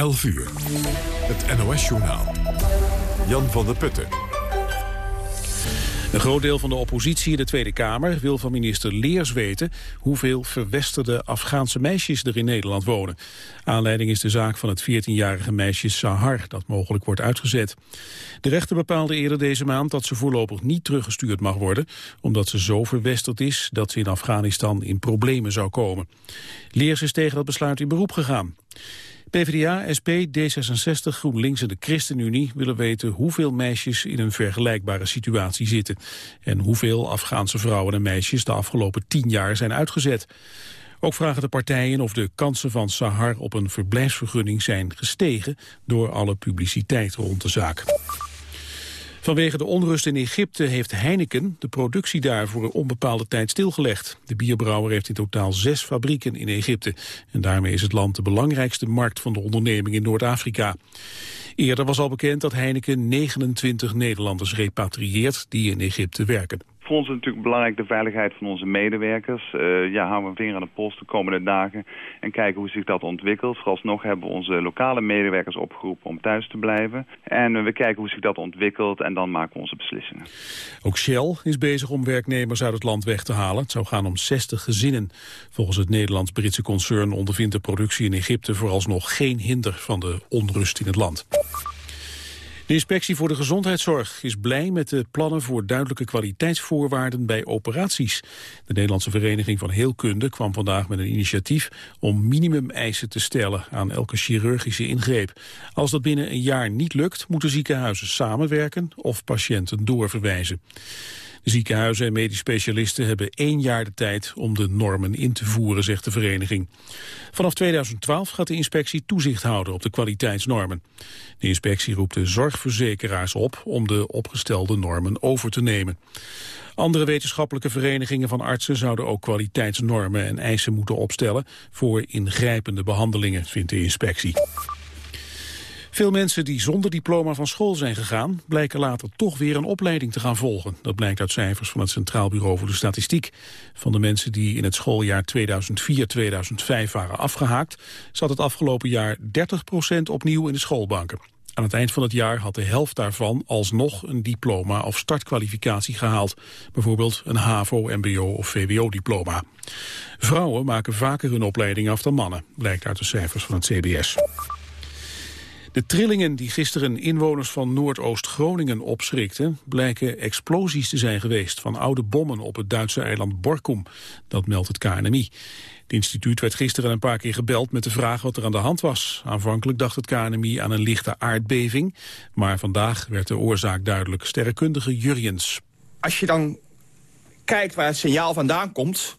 11 uur. Het NOS-journaal. Jan van der Putten. Een groot deel van de oppositie in de Tweede Kamer wil van minister Leers weten hoeveel verwesterde Afghaanse meisjes er in Nederland wonen. Aanleiding is de zaak van het 14-jarige meisje Sahar dat mogelijk wordt uitgezet. De rechter bepaalde eerder deze maand dat ze voorlopig niet teruggestuurd mag worden, omdat ze zo verwesterd is dat ze in Afghanistan in problemen zou komen. Leers is tegen dat besluit in beroep gegaan. PvdA, SP, D66, GroenLinks en de ChristenUnie willen weten hoeveel meisjes in een vergelijkbare situatie zitten. En hoeveel Afghaanse vrouwen en meisjes de afgelopen tien jaar zijn uitgezet. Ook vragen de partijen of de kansen van Sahar op een verblijfsvergunning zijn gestegen door alle publiciteit rond de zaak. Vanwege de onrust in Egypte heeft Heineken de productie daar voor een onbepaalde tijd stilgelegd. De bierbrouwer heeft in totaal zes fabrieken in Egypte. En daarmee is het land de belangrijkste markt van de onderneming in Noord-Afrika. Eerder was al bekend dat Heineken 29 Nederlanders repatrieert die in Egypte werken voor ons is natuurlijk belangrijk de veiligheid van onze medewerkers. Uh, ja, houden we een vinger aan de post de komende dagen en kijken hoe zich dat ontwikkelt. Vooralsnog hebben we onze lokale medewerkers opgeroepen om thuis te blijven. En we kijken hoe zich dat ontwikkelt en dan maken we onze beslissingen. Ook Shell is bezig om werknemers uit het land weg te halen. Het zou gaan om 60 gezinnen. Volgens het Nederlands-Britse concern ondervindt de productie in Egypte vooralsnog geen hinder van de onrust in het land. De inspectie voor de gezondheidszorg is blij met de plannen voor duidelijke kwaliteitsvoorwaarden bij operaties. De Nederlandse Vereniging van Heelkunde kwam vandaag met een initiatief om minimumeisen te stellen aan elke chirurgische ingreep. Als dat binnen een jaar niet lukt, moeten ziekenhuizen samenwerken of patiënten doorverwijzen. Ziekenhuizen en medisch specialisten hebben één jaar de tijd om de normen in te voeren, zegt de vereniging. Vanaf 2012 gaat de inspectie toezicht houden op de kwaliteitsnormen. De inspectie roept de zorgverzekeraars op om de opgestelde normen over te nemen. Andere wetenschappelijke verenigingen van artsen zouden ook kwaliteitsnormen en eisen moeten opstellen voor ingrijpende behandelingen, vindt de inspectie. Veel mensen die zonder diploma van school zijn gegaan... blijken later toch weer een opleiding te gaan volgen. Dat blijkt uit cijfers van het Centraal Bureau voor de Statistiek. Van de mensen die in het schooljaar 2004-2005 waren afgehaakt... zat het afgelopen jaar 30% opnieuw in de schoolbanken. Aan het eind van het jaar had de helft daarvan alsnog een diploma of startkwalificatie gehaald. Bijvoorbeeld een HAVO, MBO of VWO-diploma. Vrouwen maken vaker hun opleiding af dan mannen, blijkt uit de cijfers van het CBS. De trillingen die gisteren inwoners van Noordoost-Groningen opschrikten... blijken explosies te zijn geweest van oude bommen op het Duitse eiland Borkum. Dat meldt het KNMI. Het instituut werd gisteren een paar keer gebeld met de vraag wat er aan de hand was. Aanvankelijk dacht het KNMI aan een lichte aardbeving... maar vandaag werd de oorzaak duidelijk. Sterrenkundige Jurjens. Als je dan kijkt waar het signaal vandaan komt...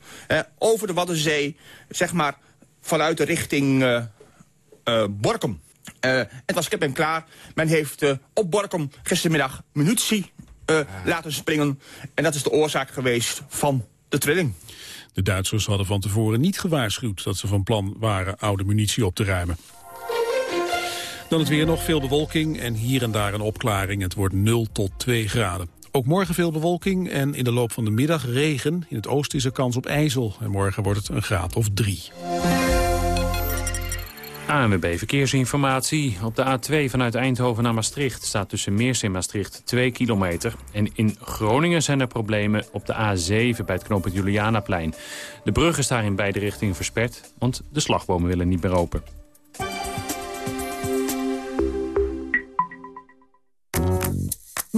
over de Waddenzee, zeg maar vanuit de richting uh, uh, Borkum... Het was kip en klaar. Men heeft uh, op Borkum gistermiddag munitie uh, laten springen. En dat is de oorzaak geweest van de trilling. De Duitsers hadden van tevoren niet gewaarschuwd dat ze van plan waren oude munitie op te ruimen. Dan het weer nog veel bewolking en hier en daar een opklaring. Het wordt 0 tot 2 graden. Ook morgen veel bewolking en in de loop van de middag regen. In het oosten is er kans op ijzel en morgen wordt het een graad of 3. ANWB Verkeersinformatie. Op de A2 vanuit Eindhoven naar Maastricht staat tussen Meers en Maastricht 2 kilometer. En in Groningen zijn er problemen op de A7 bij het knooppunt Julianaplein. De brug is daar in beide richtingen versperd, want de slagbomen willen niet meer open.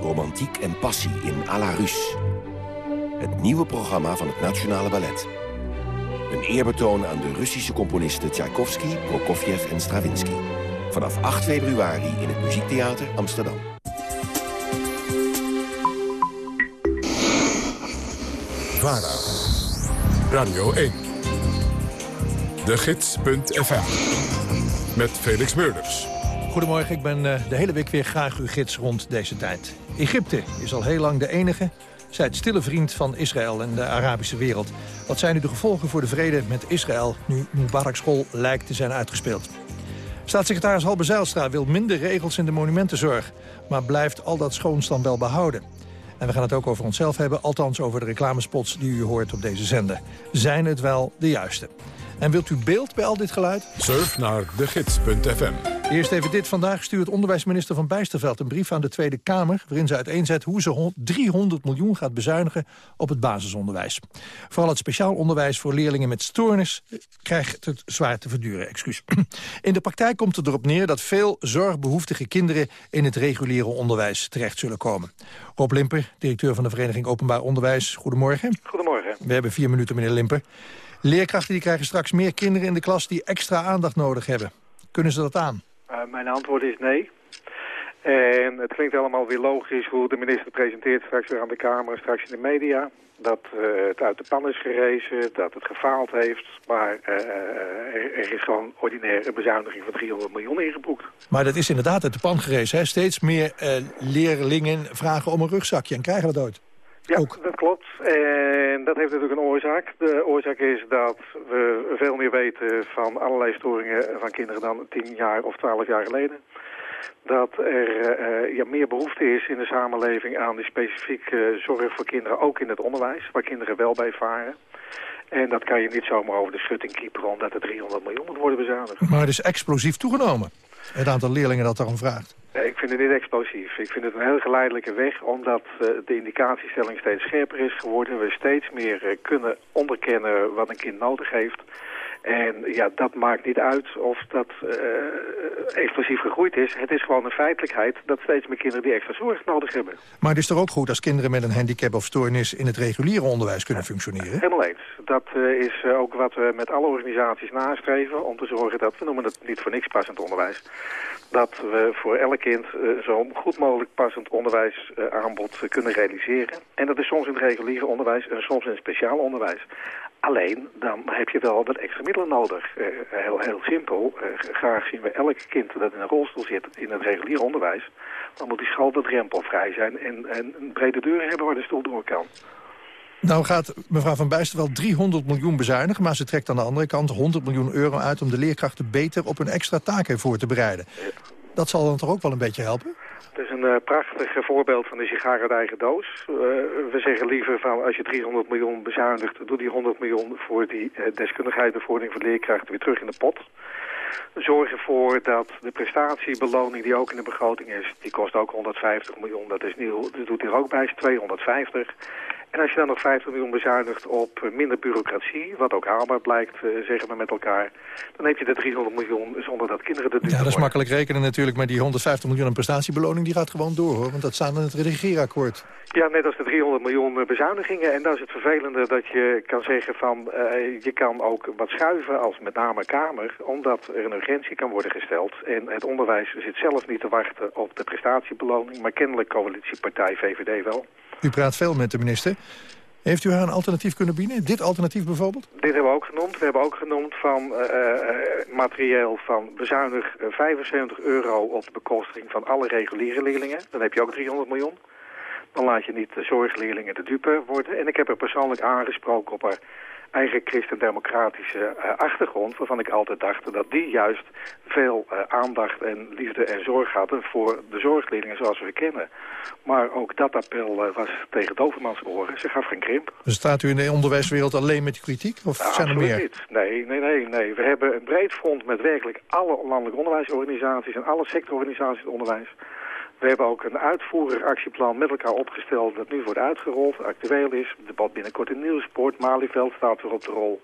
Romantiek en passie in à la Russe. Het nieuwe programma van het Nationale Ballet. Een eerbetoon aan de Russische componisten Tchaikovsky, Prokofjev en Stravinsky. Vanaf 8 februari in het Muziektheater Amsterdam. VARA. Radio 1. De Gids.fm met Felix Meurders. Goedemorgen, ik ben eh, de hele week weer graag uw gids rond deze tijd. Egypte is al heel lang de enige, zij het stille vriend van Israël en de Arabische wereld. Wat zijn nu de gevolgen voor de vrede met Israël nu Mubarak school lijkt te zijn uitgespeeld? Staatssecretaris Halbe Zijlstra wil minder regels in de monumentenzorg... maar blijft al dat schoons dan wel behouden. En we gaan het ook over onszelf hebben, althans over de reclamespots die u hoort op deze zender. Zijn het wel de juiste? En wilt u beeld bij al dit geluid? Surf naar degids.fm. Eerst even dit. Vandaag stuurt onderwijsminister Van Bijsterveld een brief aan de Tweede Kamer... waarin ze uiteenzet hoe ze 300 miljoen gaat bezuinigen op het basisonderwijs. Vooral het speciaal onderwijs voor leerlingen met stoornis krijgt het zwaar te verduren. Excuus. In de praktijk komt het erop neer dat veel zorgbehoeftige kinderen... in het reguliere onderwijs terecht zullen komen. Rob Limper, directeur van de Vereniging Openbaar Onderwijs. Goedemorgen. Goedemorgen. We hebben vier minuten, meneer Limper. Leerkrachten die krijgen straks meer kinderen in de klas die extra aandacht nodig hebben. Kunnen ze dat aan? Uh, mijn antwoord is nee. En het klinkt allemaal weer logisch hoe de minister presenteert straks weer aan de Kamer straks in de media. Dat uh, het uit de pan is gerezen, dat het gefaald heeft. Maar uh, er, is gewoon ordinair een bezuiniging van 300 miljoen ingeboekt. Maar dat is inderdaad uit de pan gerezen. Hè? Steeds meer leerlingen vragen om een rugzakje en krijgen dat ooit. Ja, dat klopt. En dat heeft natuurlijk een oorzaak. De oorzaak is dat we veel meer weten van allerlei storingen van kinderen dan 10 jaar of 12 jaar geleden. Dat er uh, ja, meer behoefte is in de samenleving aan die specifieke zorg voor kinderen, ook in het onderwijs, waar kinderen wel bij varen. En dat kan je niet zomaar over de schutting kiepen omdat er 300 miljoen moet worden bezuinigd. Maar het is explosief toegenomen, het aantal leerlingen dat daarom vraagt. Ik vind het niet explosief. Ik vind het een heel geleidelijke weg, omdat uh, de indicatiestelling steeds scherper is geworden. We steeds meer uh, kunnen onderkennen wat een kind nodig heeft. En ja, dat maakt niet uit of dat uh, explosief gegroeid is. Het is gewoon een feitelijkheid dat steeds meer kinderen die extra zorg nodig hebben. Maar het is toch ook goed als kinderen met een handicap of stoornis in het reguliere onderwijs kunnen functioneren? Helemaal eens. Dat uh, is ook wat we met alle organisaties nastreven om te zorgen dat, we noemen het niet voor niks passend onderwijs, dat we voor elk kind uh, zo goed mogelijk passend onderwijsaanbod kunnen realiseren. En dat is soms in het reguliere onderwijs en soms in het speciaal onderwijs. Alleen, dan heb je wel wat extra middelen nodig. Uh, heel, heel simpel. Uh, graag zien we elk kind dat in een rolstoel zit in het regulier onderwijs. Dan moet die school wat drempelvrij zijn en, en een brede deur hebben waar de stoel door kan. Nou gaat mevrouw Van Bijster wel 300 miljoen bezuinigen... maar ze trekt aan de andere kant 100 miljoen euro uit... om de leerkrachten beter op hun extra taken voor te bereiden. Dat zal dan toch ook wel een beetje helpen? Het is een uh, prachtig voorbeeld van de sigaar uit eigen doos. Uh, we zeggen liever van als je 300 miljoen bezuinigt... doe die 100 miljoen voor die uh, deskundigheid en vordering van leerkrachten weer terug in de pot. Zorg ervoor dat de prestatiebeloning die ook in de begroting is... die kost ook 150 miljoen, dat is nieuw. Dat doet hier ook bij, is 250. En als je dan nog 50 miljoen bezuinigt op minder bureaucratie, wat ook haalbaar blijkt, uh, zeggen we met elkaar, dan heb je de 300 miljoen zonder dat kinderen de Ja, dat is makkelijk rekenen natuurlijk, maar die 150 miljoen aan prestatiebeloning die gaat gewoon door, hoor, want dat staat in het regeerakkoord. Ja, net als de 300 miljoen bezuinigingen. En dat is het vervelende dat je kan zeggen van, uh, je kan ook wat schuiven als met name Kamer, omdat er een urgentie kan worden gesteld. En het onderwijs zit zelf niet te wachten op de prestatiebeloning, maar kennelijk coalitiepartij VVD wel. U praat veel met de minister. Heeft u haar een alternatief kunnen bieden? Dit alternatief bijvoorbeeld? Dit hebben we ook genoemd. We hebben ook genoemd van uh, uh, materieel van bezuinig uh, 75 euro op de bekostiging van alle reguliere leerlingen. Dan heb je ook 300 miljoen. Dan laat je niet de zorgleerlingen de dupe worden. En ik heb er persoonlijk aangesproken op haar eigen christendemocratische uh, achtergrond... waarvan ik altijd dacht dat die juist veel uh, aandacht en liefde en zorg hadden... voor de zorgleerlingen zoals we kennen. Maar ook dat appel uh, was tegen Dovermans oren. Ze gaf geen krimp. Dus staat u in de onderwijswereld alleen met die kritiek? Of nou, zijn er meer? Niet. Nee, nee, nee, nee. We hebben een breed front met werkelijk alle landelijke onderwijsorganisaties... en alle sectororganisaties in het onderwijs... We hebben ook een uitvoerig actieplan met elkaar opgesteld dat nu wordt uitgerold, actueel is. Het debat binnenkort in Nieuwsport, Malieveld staat weer op de rol.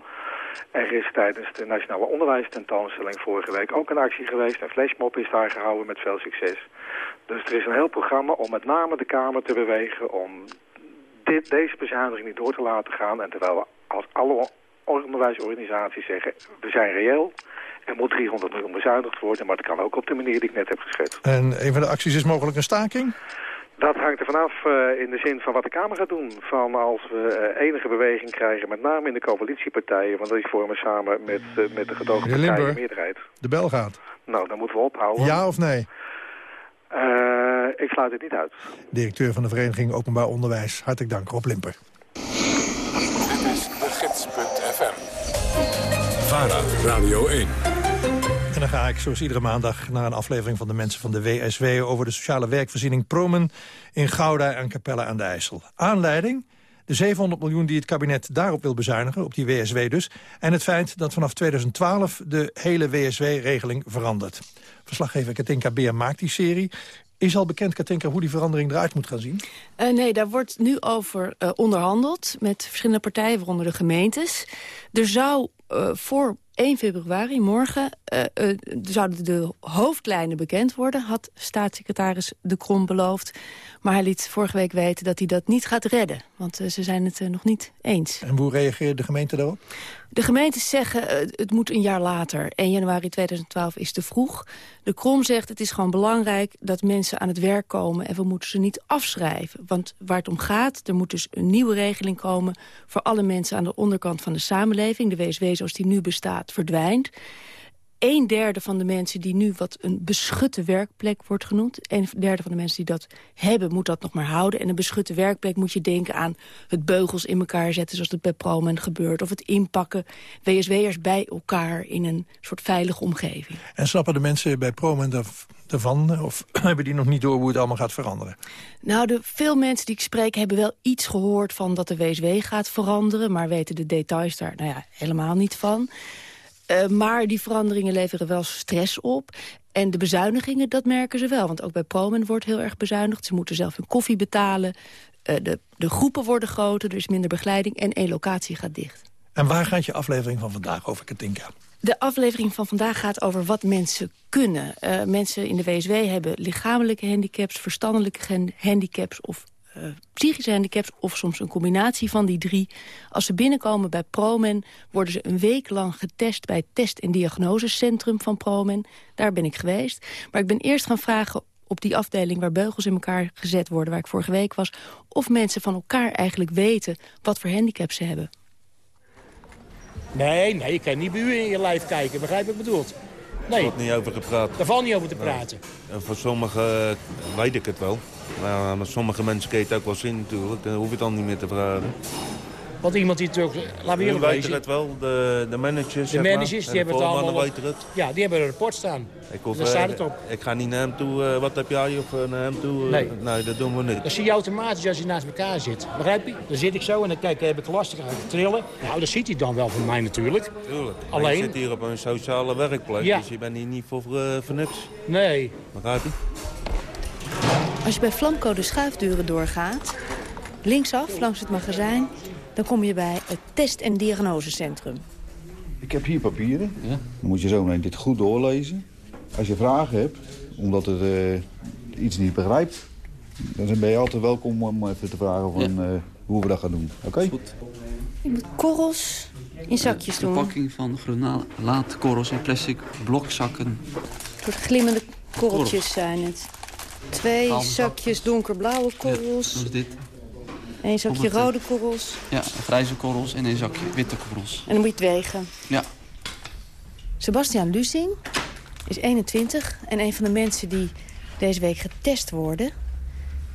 Er is tijdens de Nationale Onderwijstentoonstelling vorige week ook een actie geweest. Een flashmob is daar gehouden met veel succes. Dus er is een heel programma om met name de Kamer te bewegen om dit, deze bezuiniging niet door te laten gaan. En terwijl we als alle onderwijsorganisaties zeggen, we zijn reëel. Er moet 300 miljoen bezuinigd worden, maar dat kan ook op de manier die ik net heb geschetst. En een van de acties is mogelijk een staking? Dat hangt er vanaf uh, in de zin van wat de Kamer gaat doen. Van als we uh, enige beweging krijgen, met name in de coalitiepartijen... want die vormen samen met, uh, met de gedoogde partijen meerderheid. de bel gaat. Nou, dan moeten we ophouden. Ja of nee? Uh, ik sluit het niet uit. Directeur van de Vereniging Openbaar Onderwijs. Hartelijk dank, Rob Limper. Dit is de gids.fm. VARA, Radio 1. Dan ga ik zoals iedere maandag naar een aflevering van de mensen van de WSW... over de sociale werkvoorziening Promen in Gouda en Capelle aan de IJssel. Aanleiding? De 700 miljoen die het kabinet daarop wil bezuinigen, op die WSW dus. En het feit dat vanaf 2012 de hele WSW-regeling verandert. Verslaggever Katinka Beer maakt die serie. Is al bekend, Katinka, hoe die verandering eruit moet gaan zien? Uh, nee, daar wordt nu over uh, onderhandeld met verschillende partijen, waaronder de gemeentes. Er zou uh, voor 1 februari, morgen, zouden de hoofdlijnen bekend worden... had staatssecretaris De Krom beloofd. Maar hij liet vorige week weten dat hij dat niet gaat redden. Want ze zijn het nog niet eens. En hoe reageert de gemeente daarop? De gemeentes zeggen het moet een jaar later. 1 januari 2012 is te vroeg. De Krom zegt het is gewoon belangrijk dat mensen aan het werk komen... en we moeten ze niet afschrijven. Want waar het om gaat, er moet dus een nieuwe regeling komen... voor alle mensen aan de onderkant van de samenleving. De WSW zoals die nu bestaat verdwijnt een derde van de mensen die nu wat een beschutte werkplek wordt genoemd... een derde van de mensen die dat hebben, moet dat nog maar houden. En een beschutte werkplek moet je denken aan het beugels in elkaar zetten... zoals het bij Promen gebeurt. Of het inpakken WSW'ers bij elkaar in een soort veilige omgeving. En snappen de mensen bij Promen ervan? Of hebben die nog niet door hoe het allemaal gaat veranderen? Nou, de, veel mensen die ik spreek hebben wel iets gehoord van dat de WSW gaat veranderen... maar weten de details daar nou ja, helemaal niet van... Uh, maar die veranderingen leveren wel stress op. En de bezuinigingen, dat merken ze wel. Want ook bij Promen wordt heel erg bezuinigd. Ze moeten zelf hun koffie betalen. Uh, de, de groepen worden groter, er is minder begeleiding... en één locatie gaat dicht. En waar gaat je aflevering van vandaag over, Katinka? De aflevering van vandaag gaat over wat mensen kunnen. Uh, mensen in de WSW hebben lichamelijke handicaps, verstandelijke handicaps... of uh, psychische handicaps of soms een combinatie van die drie. Als ze binnenkomen bij Promen worden ze een week lang getest... bij het test- en diagnosecentrum van Promen. Daar ben ik geweest. Maar ik ben eerst gaan vragen op die afdeling waar beugels in elkaar gezet worden... waar ik vorige week was, of mensen van elkaar eigenlijk weten... wat voor handicaps ze hebben. Nee, nee, je kan niet bij u in je lijf kijken. Begrijp ik bedoel? Nee. Er wordt niet over gepraat. Daar valt niet over te praten. En voor sommigen weet ik het wel. Maar, maar sommige mensen kijken het ook wel zien natuurlijk. Dan hoef je het dan niet meer te vragen. Want iemand die natuurlijk, laten we eerlijk weten het wel, de, de managers. De managers, die hebben het allemaal. het. Ja, die hebben een rapport staan. Ik hoef, Daar staat het op. Ik ga niet naar hem toe, uh, wat heb jij, of uh, naar hem toe. Uh, nee. nee, dat doen we niet. Dat zie je automatisch als je naast elkaar zit. Begrijp je? Dan zit ik zo en dan kijk, heb ik lastig aan te trillen. Nou, dat ziet hij dan wel van mij natuurlijk. Tuurlijk. Alleen. je zit hier op een sociale werkplek, ja. dus je bent hier niet voor, voor niks. Nee. Begrijp je? Als je bij Flamco de schuifdeuren doorgaat, linksaf langs het magazijn... dan kom je bij het test- en diagnosecentrum. Ik heb hier papieren. Ja. Dan moet je zo meteen dit goed doorlezen. Als je vragen hebt, omdat het uh, iets niet begrijpt... dan ben je altijd welkom om even te vragen van, ja. uh, hoe we dat gaan doen. Oké? Okay? Je moet korrels in zakjes doen. De verpakking van granaatkorrels in plastic blokzakken. Soort glimmende korreltjes zijn het. Twee zakjes zak. donkerblauwe korrels. Ja, dat is dit. Eén zakje rode korrels. Ja, grijze korrels en een zakje witte korrels. En dan moet je het wegen. Ja. Sebastian Lusing is 21 en een van de mensen die deze week getest worden.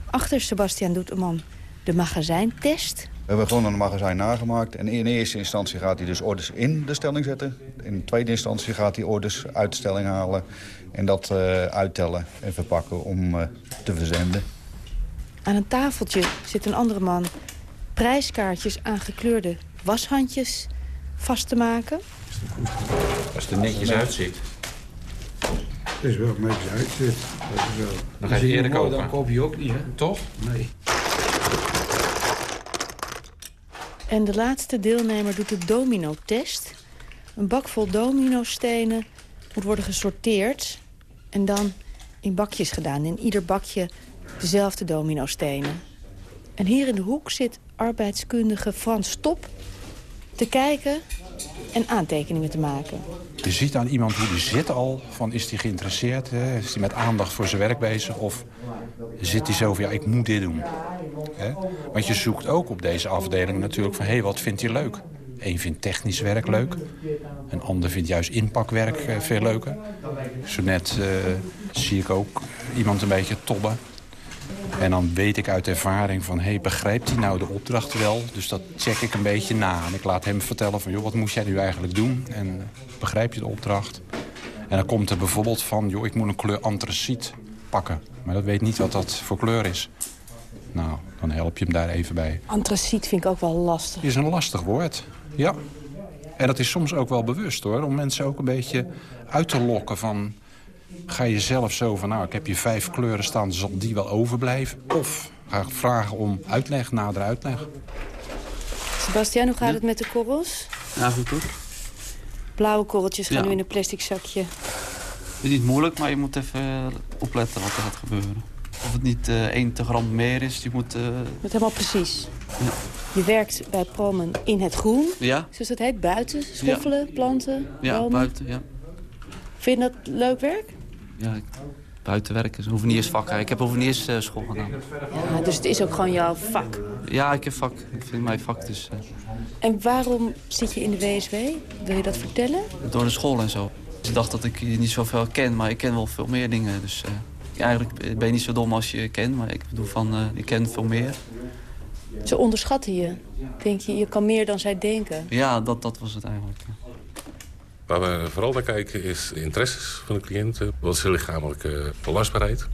Achter Sebastian doet een man de magazijntest. We hebben gewoon een magazijn nagemaakt. En in eerste instantie gaat hij dus orders in de stelling zetten. In tweede instantie gaat hij orders uit de stelling halen. En dat uh, uittellen en verpakken om uh, te verzenden. Aan een tafeltje zit een andere man prijskaartjes aan gekleurde washandjes vast te maken. Als het er netjes uitziet. Het is wel netjes uitziet. Dat is wel... Dan ga je eerder kopen. Dan koop je ook niet, hè? Toch? Nee. En de laatste deelnemer doet de domino-test. Een bak vol domino-stenen moet worden gesorteerd... en dan in bakjes gedaan. In ieder bakje dezelfde domino-stenen. En hier in de hoek zit arbeidskundige Frans Top te kijken en aantekeningen te maken. Je ziet aan iemand hoe die zit al, van is hij geïnteresseerd? Hè? Is hij met aandacht voor zijn werk bezig? Of zit hij zo van, ja, ik moet dit doen? Hè? Want je zoekt ook op deze afdeling natuurlijk van, hé, hey, wat vindt hij leuk? Eén vindt technisch werk leuk. Een ander vindt juist inpakwerk veel leuker. Zo net eh, zie ik ook iemand een beetje tobben. En dan weet ik uit ervaring van, hey, begrijpt hij nou de opdracht wel? Dus dat check ik een beetje na. En ik laat hem vertellen van, joh, wat moest jij nu eigenlijk doen? En begrijp je de opdracht? En dan komt er bijvoorbeeld van, joh, ik moet een kleur antraciet pakken. Maar dat weet niet wat dat voor kleur is. Nou, dan help je hem daar even bij. Antraciet vind ik ook wel lastig. Is een lastig woord, ja. En dat is soms ook wel bewust, hoor. Om mensen ook een beetje uit te lokken van... ga je zelf zo van, nou, ik heb hier vijf kleuren staan... zal die wel overblijven? Of ga ik vragen om uitleg, nader uitleg. Sebastian, hoe gaat het met de korrels? Ja, goed hoor. Blauwe korreltjes gaan Ja. nu in een plastic zakje. Het is niet moeilijk, maar je moet even opletten wat er gaat gebeuren. Of het niet eh 1 te gram meer is, je moet... eh, Met helemaal precies. Ja. Je werkt bij Promen in het groen. Ja. Zoals dat heet, buiten, schoffelen, planten, ja, bomen. buiten, ja. Vind je dat leuk werk? Ja ik- buiten werken, is hoeveniersvak. Ik heb hoevenierschool school gedaan. Ja, dus het is ook gewoon jouw vak. Ja, ik heb vak. Ik vind mijn vak dus eh, En waarom zit je in de WSW? Wil je dat vertellen? door de school en zo. Ik dacht dat ik niet zoveel ken, maar ik ken wel veel meer dingen. Dus eh, eigenlijk ben je niet zo dom als je kent, maar ik bedoel van, eh, ik ken veel meer. Ze onderschatten je. Denk je, je kan meer dan zij denken. Ja, dat, dat was het eigenlijk. ja. Waar we vooral naar kijken is de interesses van de cliënten. Wat is de lichamelijke belastbaarheid?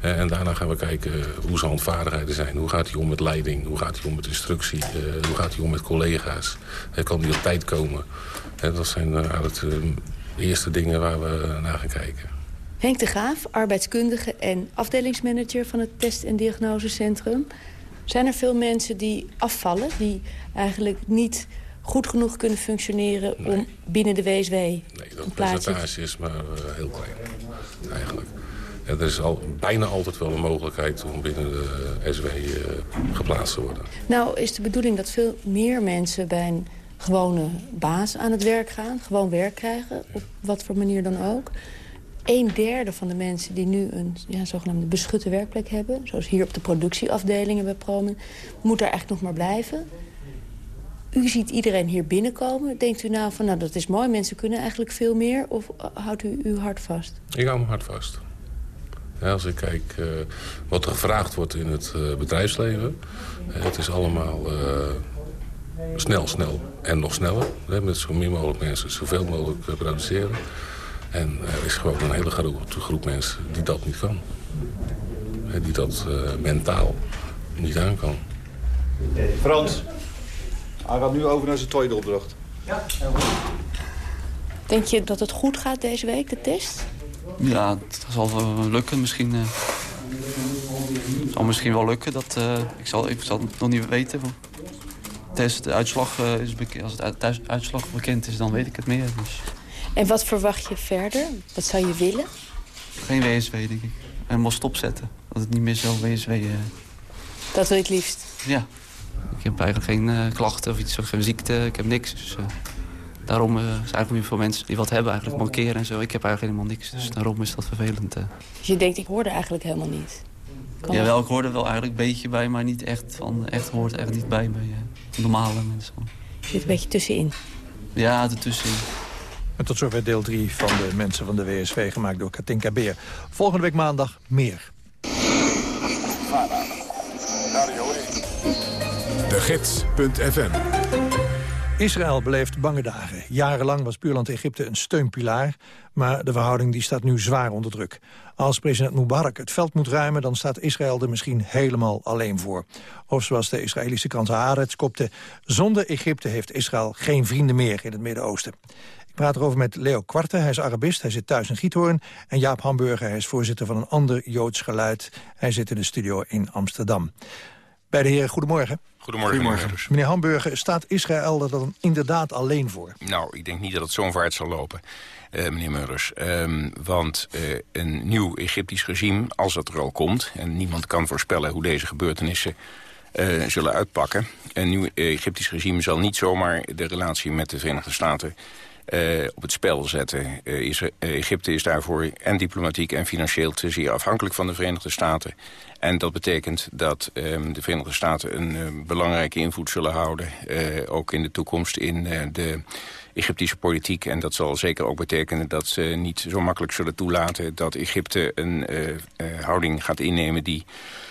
Eh, En daarna gaan we kijken hoe zijn handvaardigheden zijn. Hoe gaat hij om met leiding? Hoe gaat hij om met instructie? Eh, hoe gaat hij om met collega's? Eh, kan hij op tijd komen? Eh, dat zijn eh, de eerste dingen waar we naar gaan kijken. Henk de Graaf, arbeidskundige en afdelingsmanager van het test- en diagnosecentrum. Zijn er veel mensen die afvallen, die eigenlijk niet goed genoeg kunnen functioneren om binnen de WSW Dat een plaatsje percentage is maar eh, heel klein, eigenlijk. En er is al, bijna altijd wel een mogelijkheid om binnen de SW eh, geplaatst te worden. Nou is de bedoeling dat veel meer mensen bij een gewone baas aan het werk gaan. Gewoon werk krijgen, op wat voor manier dan ook. Een derde van de mensen die nu een ja, zogenaamde beschutte werkplek hebben... zoals hier op de productieafdelingen bij Promen... moet daar echt nog maar blijven. U ziet iedereen hier binnenkomen. Denkt u nou van, nou dat is mooi, mensen kunnen eigenlijk veel meer... of eh, houdt u uw hart vast? Ik hou mijn hart vast. Ja, als ik kijk eh, wat er gevraagd wordt in het eh, bedrijfsleven... het is allemaal eh, snel, snel en nog sneller. Hè, met zo min mogelijk mensen zoveel mogelijk produceren. En er is gewoon een hele grote groep mensen die dat niet kan. Hè, die dat eh, mentaal niet aan kan. Frans, hij gaat nu over naar zijn tweede opdracht. Denk je dat het goed gaat deze week, de test? Ja, het zal wel lukken misschien. eh. Het zal misschien wel lukken. Dat, eh, ik, zal, ik zal het nog niet weten. Test, de uitslag, eh, is als thuis- uitslag bekend is, dan weet ik het meer. Dus En wat verwacht je verder? Wat zou je willen? geen WSW, denk ik. En moet stopzetten. Dat het niet meer zo WSW... eh, Dat wil je het liefst. ja. Ik heb eigenlijk geen eh, klachten of iets, of geen ziekte. Ik heb niks. Dus, eh, daarom eh is eigenlijk nu veel mensen die wat hebben eigenlijk mankeren en zo. Ik heb eigenlijk helemaal niks. Dus daarom is dat vervelend. Dus je denkt, ik hoor er eigenlijk helemaal niet. Ja, dat? wel, ik hoor er wel eigenlijk een beetje bij, maar niet echt van. Echt hoort er echt niet bij bij normale mensen. Je zit een beetje tussenin. Ja, ertussenin. En tot zover deel 3 van de mensen van de WSV, gemaakt door Katinka Beer. Volgende week maandag meer. Gids.fm Israël beleeft bange dagen. Jarenlang was buurland Egypte een steunpilaar, maar de verhouding die staat nu zwaar onder druk. Als president Mubarak het veld moet ruimen, dan staat Israël er misschien helemaal alleen voor. Of zoals de Israëlische krant Haaretz kopte, zonder Egypte heeft Israël geen vrienden meer in het Midden-Oosten. Ik praat erover met Leo Kwarte, hij is Arabist, hij zit thuis in Giethoorn. En Jaap Hamburger, hij is voorzitter van een ander Joods geluid. Hij zit in de studio in Amsterdam. Beide heren, goedemorgen. Goedemorgen. Goedemorgen. Meneer Hamburger, staat Israël er dan inderdaad alleen voor? Nou, ik denk niet dat het zo'n vaart zal lopen, eh, meneer Murrus. Ehm, want eh, een nieuw Egyptisch regime, als het er al komt... en niemand kan voorspellen hoe deze gebeurtenissen eh, zullen uitpakken... een nieuw Egyptisch regime zal niet zomaar de relatie met de Verenigde Staten... eh, op het spel zetten. Eh, is, eh, Egypte is daarvoor en diplomatiek en financieel te zeer afhankelijk van de Verenigde Staten. En dat betekent dat ehm, de Verenigde Staten een belangrijke invloed zullen houden... ook in de toekomst in de Egyptische politiek. En dat zal zeker ook betekenen dat ze niet zo makkelijk zullen toelaten... dat Egypte een houding gaat innemen die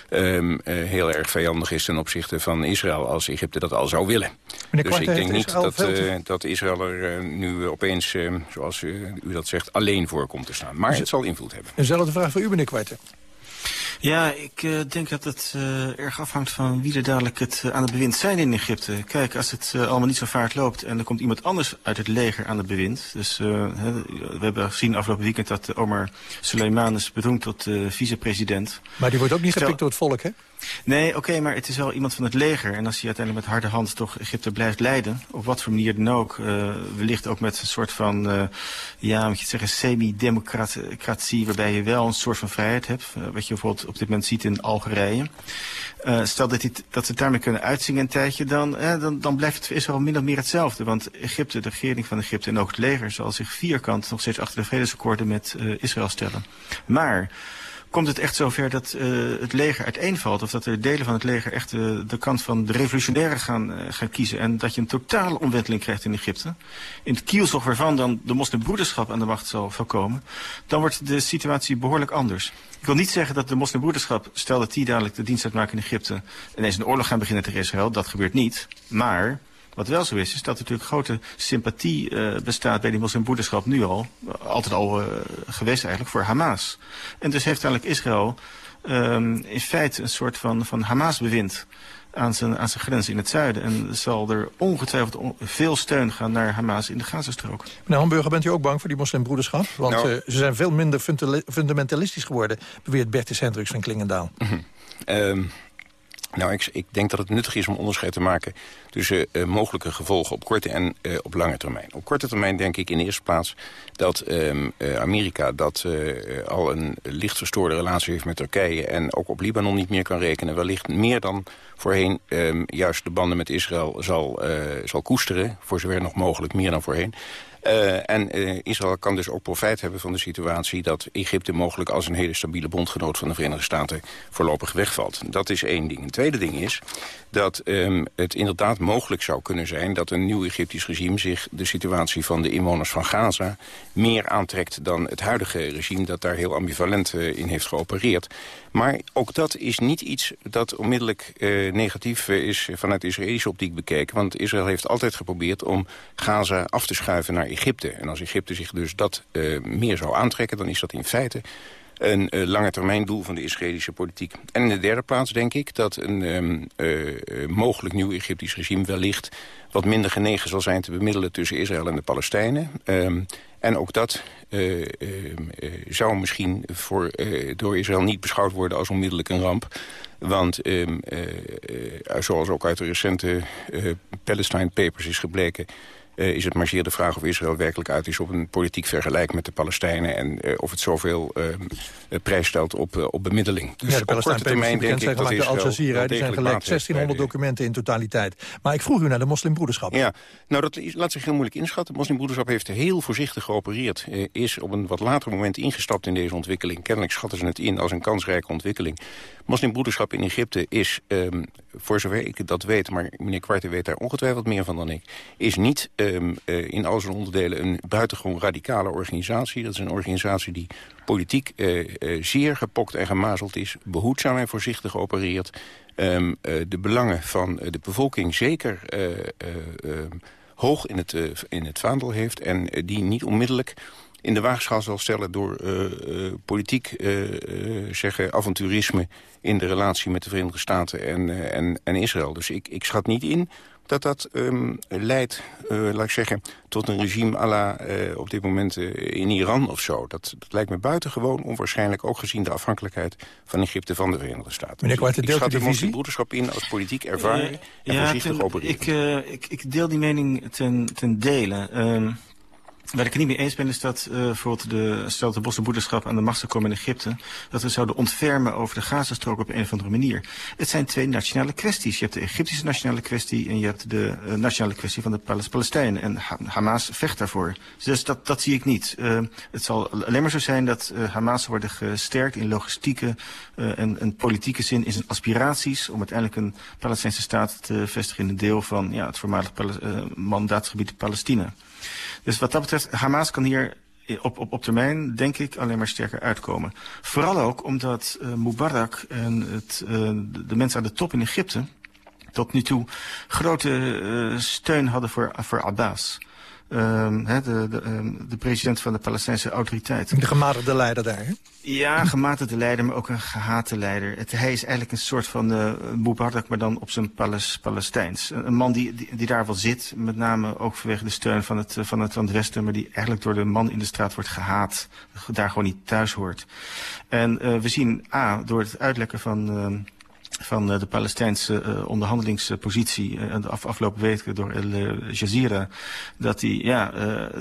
um, heel erg vijandig is ten opzichte van Israël als Egypte dat al zou willen. Meneer dus ik denk niet Israël dat, te... uh, dat Israël er uh, nu opeens, zoals u dat zegt, alleen voor komt te staan. Maar het zal invloed hebben. Eenzelfde vraag voor u, meneer Kwarten. Ja, ik uh, denk dat het uh, erg afhangt van wie er dadelijk het uh, aan het bewind zijn in Egypte. Kijk, als het allemaal niet zo vaart loopt en er komt iemand anders uit het leger aan het bewind. Dus hè, we hebben gezien afgelopen weekend dat Omar Suleiman is benoemd tot vicepresident. Maar die wordt ook niet Stel... gepikt door het volk, hè? Nee, oké, okay, maar het is wel iemand van het leger. En als hij uiteindelijk met harde hand toch Egypte blijft leiden... op wat voor manier dan ook, uh, wellicht ook met een soort van... Uh, ja, moet je zeggen, semi-democratie... waarbij je wel een soort van vrijheid hebt. Uh, wat je bijvoorbeeld op dit moment ziet in Algerije. stel dat, die, dat ze daarmee kunnen uitzingen een tijdje... Dan, dan, dan blijft Israël min of meer hetzelfde. Want Egypte, de regering van Egypte en ook het leger... zal zich vierkant nog steeds achter de vredesakkoorden met Israël stellen. Maar komt het echt zover dat uh, het leger uiteenvalt... of dat er delen van het leger echt uh, de kant van de revolutionairen gaan, uh, gaan kiezen... en dat je een totale omwenteling krijgt in Egypte... in het kielzog waarvan dan de moslimbroederschap aan de macht zal voorkomen... dan wordt de situatie behoorlijk anders. Ik wil niet zeggen dat de moslimbroederschap, stel dat die dadelijk de dienst uitmaken in Egypte... ineens een oorlog gaan beginnen tegen Israël, dat gebeurt niet. Maar wat wel zo is, is dat er natuurlijk grote sympathie uh, bestaat bij die moslimbroederschap nu al. Altijd al uh, geweest eigenlijk voor Hamas. En dus heeft eigenlijk Israël um, in feite een soort van, van Hamas-bewind aan zijn, aan zijn grenzen in het zuiden. En zal er ongetwijfeld on veel steun gaan naar Hamas in de Gazastrook. Meneer Hamburger, bent u ook bang voor die moslimbroederschap? Want nou, uh, ze zijn veel minder fundamentalistisch geworden, beweert Bertus Hendricks van Klingendaal. Mm -hmm. um nou, ik, ik, denk dat het nuttig is om onderscheid te maken tussen uh, mogelijke gevolgen op korte en uh, op lange termijn. Op korte termijn denk ik in de eerste plaats dat um, uh, Amerika dat al een licht verstoorde relatie heeft met Turkije en ook op Libanon niet meer kan rekenen. Wellicht meer dan voorheen um, juist de banden met Israël zal, zal koesteren, voor zover nog mogelijk meer dan voorheen. Uh, en uh, Israël kan dus ook profijt hebben van de situatie... dat Egypte mogelijk als een hele stabiele bondgenoot van de Verenigde Staten... voorlopig wegvalt. Dat is één ding. Een tweede ding is dat um, het inderdaad mogelijk zou kunnen zijn... dat een nieuw Egyptisch regime zich de situatie van de inwoners van Gaza... meer aantrekt dan het huidige regime dat daar heel ambivalent uh, in heeft geopereerd. Maar ook dat is niet iets dat onmiddellijk negatief is vanuit Israëlische optiek bekeken. Want Israël heeft altijd geprobeerd om Gaza af te schuiven naar Egypte. En als Egypte zich dus dat uh, meer zou aantrekken, dan is dat in feite een uh, lange termijn doel van de Israëlische politiek. En in de derde plaats denk ik dat een um, uh, mogelijk nieuw Egyptisch regime wellicht wat minder genegen zal zijn te bemiddelen tussen Israël en de Palestijnen. Um, en ook dat uh, zou misschien voor, door Israël niet beschouwd worden als onmiddellijk een ramp. Want zoals ook uit de recente Palestine Papers is gebleken... Uh, is het maar zeer de vraag of Israël werkelijk uit is op een politiek vergelijk met de Palestijnen... en uh, of het zoveel uh, prijs stelt op, op bemiddeling. Dus ja, de op korte termijn denk ik dat Israël... Al Jazeera, die zijn gelekt 1600 documenten in totaliteit. Maar ik vroeg u naar de moslimbroederschap. Ja, nou dat is, laat zich heel moeilijk inschatten. De moslimbroederschap heeft heel voorzichtig geopereerd. is op een wat later moment ingestapt in deze ontwikkeling. Kennelijk schatten ze het in als een kansrijke ontwikkeling. Moslimbroederschap in Egypte is, um, voor zover ik dat weet... maar meneer Kwarte weet daar ongetwijfeld meer van dan ik... is niet um, uh, in al zijn onderdelen een buitengewoon radicale organisatie. Dat is een organisatie die politiek uh, uh, zeer gepokt en gemazeld is... behoedzaam en voorzichtig opereert... Um, de belangen van de bevolking zeker hoog in het, in het vaandel heeft... en die niet onmiddellijk in de waagschaal zal stellen door politiek zeggen avonturisme in de relatie met de Verenigde Staten en, en, en Israël. Dus ik, ik schat niet in dat dat um, leidt, laat ik zeggen, tot een regime à la op dit moment in Iran of zo. Dat, dat lijkt me buitengewoon onwaarschijnlijk, ook gezien de afhankelijkheid van Egypte van de Verenigde Staten. Meneer Kwart, dus ik schat de moslimbroederschap in als politiek ervaren en ja, voorzichtig opereren. Ik, ik, ik deel die mening ten, ten dele. Waar ik het niet mee eens ben is dat uh, bijvoorbeeld de, stel de aan de macht zou komen in Egypte, dat we zouden ontfermen over de Gazastrook op een of andere manier. Het zijn twee nationale kwesties. Je hebt de Egyptische nationale kwestie en je hebt de uh, nationale kwestie van de Palestijnen. En ha Hamas vecht daarvoor. Dus dat, dat zie ik niet. Uh, het zal alleen maar zo zijn dat Hamas worden gesterkt in logistieke en, politieke zin in zijn aspiraties om uiteindelijk een Palestijnse staat te vestigen in een deel van ja, het voormalig mandaatsgebied Palestina. Dus wat dat betreft, Hamas kan hier op, op, op termijn, denk ik, alleen maar sterker uitkomen. Vooral ook omdat uh, Mubarak en het, uh, de mensen aan de top in Egypte tot nu toe grote uh, steun hadden voor, voor Abbas. Um, he, de, de, um, de, president van de Palestijnse autoriteit. De gematigde leider daar, hè? Ja, gematigde leider, maar ook een gehate leider. Het, hij is eigenlijk een soort van uh, Mubarak, maar dan op zijn Palest Palestijns. Een, man die, die, die, daar wel zit, met name ook vanwege de steun van het, van, het, van het Westen... maar die eigenlijk door de man in de straat wordt gehaat. Daar gewoon niet thuis hoort. En uh, we zien, A, door het uitlekken van... Uh, van de Palestijnse uh, onderhandelingspositie uh, de af, afgelopen weken door El Jazeera, dat die, ja,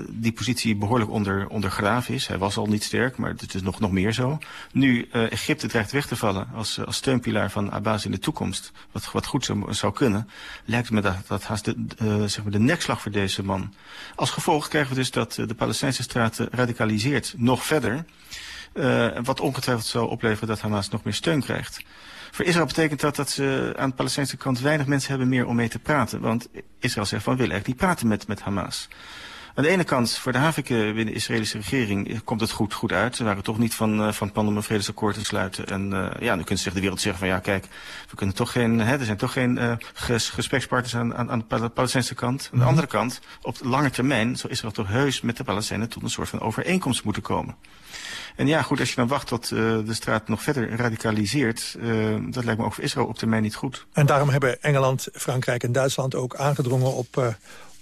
die positie behoorlijk onder, ondergraven is. Hij was al niet sterk, maar het is nog, nog meer zo. Nu Egypte dreigt weg te vallen als, als steunpilaar van Abbas in de toekomst, wat, wat goed zou, zou kunnen, lijkt me dat, dat haast de, zeg de nekslag voor deze man. Als gevolg krijgen we dus dat de Palestijnse straat radicaliseert nog verder, wat ongetwijfeld zou opleveren dat Hamas nog meer steun krijgt. Voor Israël betekent dat dat ze aan de Palestijnse kant weinig mensen hebben meer om mee te praten. Want Israël zegt van, we willen eigenlijk niet praten met, met Hamas. Aan de ene kant, voor de Haviken binnen de Israëlische regering komt het goed, goed uit. Ze waren toch niet van, uh, van plan om een vredesakkoord te sluiten. En uh, ja, nu kunt zich de wereld zeggen van ja, kijk, we kunnen toch geen, hè, er zijn toch geen uh, ges, gesprekspartners aan, aan, aan de Palestijnse kant. Aan de mm-hmm. andere kant, op lange termijn zou Israël toch heus met de Palestijnen tot een soort van overeenkomst moeten komen. En ja, goed, als je dan wacht tot uh, de straat nog verder radicaliseert... Uh, dat lijkt me ook voor Israël op termijn niet goed. En daarom hebben Engeland, Frankrijk en Duitsland ook aangedrongen op... Uh,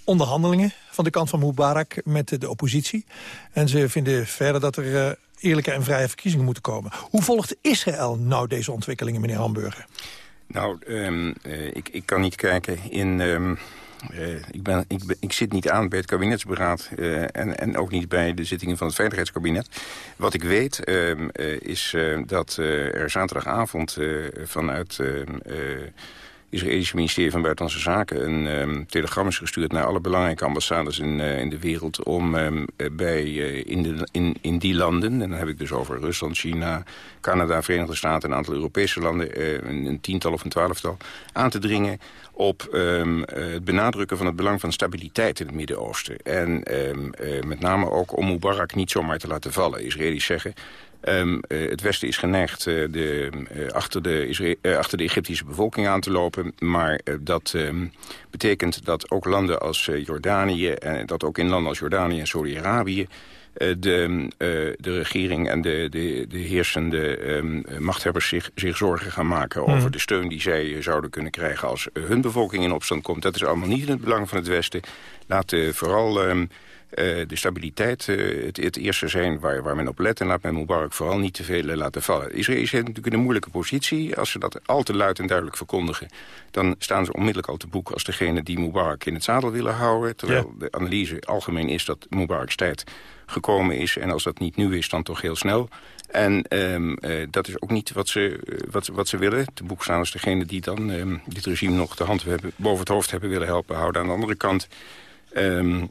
onderhandelingen van de kant van Mubarak met de oppositie. En ze vinden verder dat er eerlijke en vrije verkiezingen moeten komen. Hoe volgt Israël nou deze ontwikkelingen, meneer Hamburger? Nou, um, uh, ik, ik kan niet kijken in... Um uh, ik, ben, ik, ik, zit niet aan bij het kabinetsberaad uh, en, en ook niet bij de zittingen van het Veiligheidskabinet. Wat ik weet uh, is dat er zaterdagavond vanuit Israëlische ministerie van Buitenlandse Zaken... een um, telegram is gestuurd naar alle belangrijke ambassades in, uh, in de wereld... om um, bij, uh, in, de, in, in die landen, en dan heb ik dus over Rusland, China... Canada, Verenigde Staten en een aantal Europese landen... Een, tiental of een twaalftal, aan te dringen op um, het benadrukken van het belang van stabiliteit in het Midden-Oosten. En met name ook om Mubarak niet zomaar te laten vallen. Israëli's zeggen, Um, uh, het Westen is geneigd uh, de, uh, achter, de achter de Egyptische bevolking aan te lopen. Maar dat um, betekent dat ook landen als Jordanië... en dat ook in landen als Jordanië en Saudi-Arabië... De, de regering en de, de, de heersende um, machthebbers zich, zich zorgen gaan maken... over hmm. de steun die zij zouden kunnen krijgen als hun bevolking in opstand komt. Dat is allemaal niet in het belang van het Westen. Laat vooral uh, de stabiliteit uh, het, het, eerste zijn waar, waar men op let. En laat men Mubarak vooral niet te veel uh, laten vallen. Israël zit natuurlijk in een moeilijke positie. Als ze dat al te luid en duidelijk verkondigen... dan staan ze onmiddellijk al te boek als degene die Mubarak in het zadel willen houden. Terwijl de analyse algemeen is dat Mubaraks tijd gekomen is. En als dat niet nu is, dan toch heel snel. En um, dat is ook niet wat ze, wat, wat ze willen. Te boek staan als degene die dan um, dit regime nog de hand hebben, boven het hoofd hebben willen helpen houden. Aan de andere kant... Um, uh,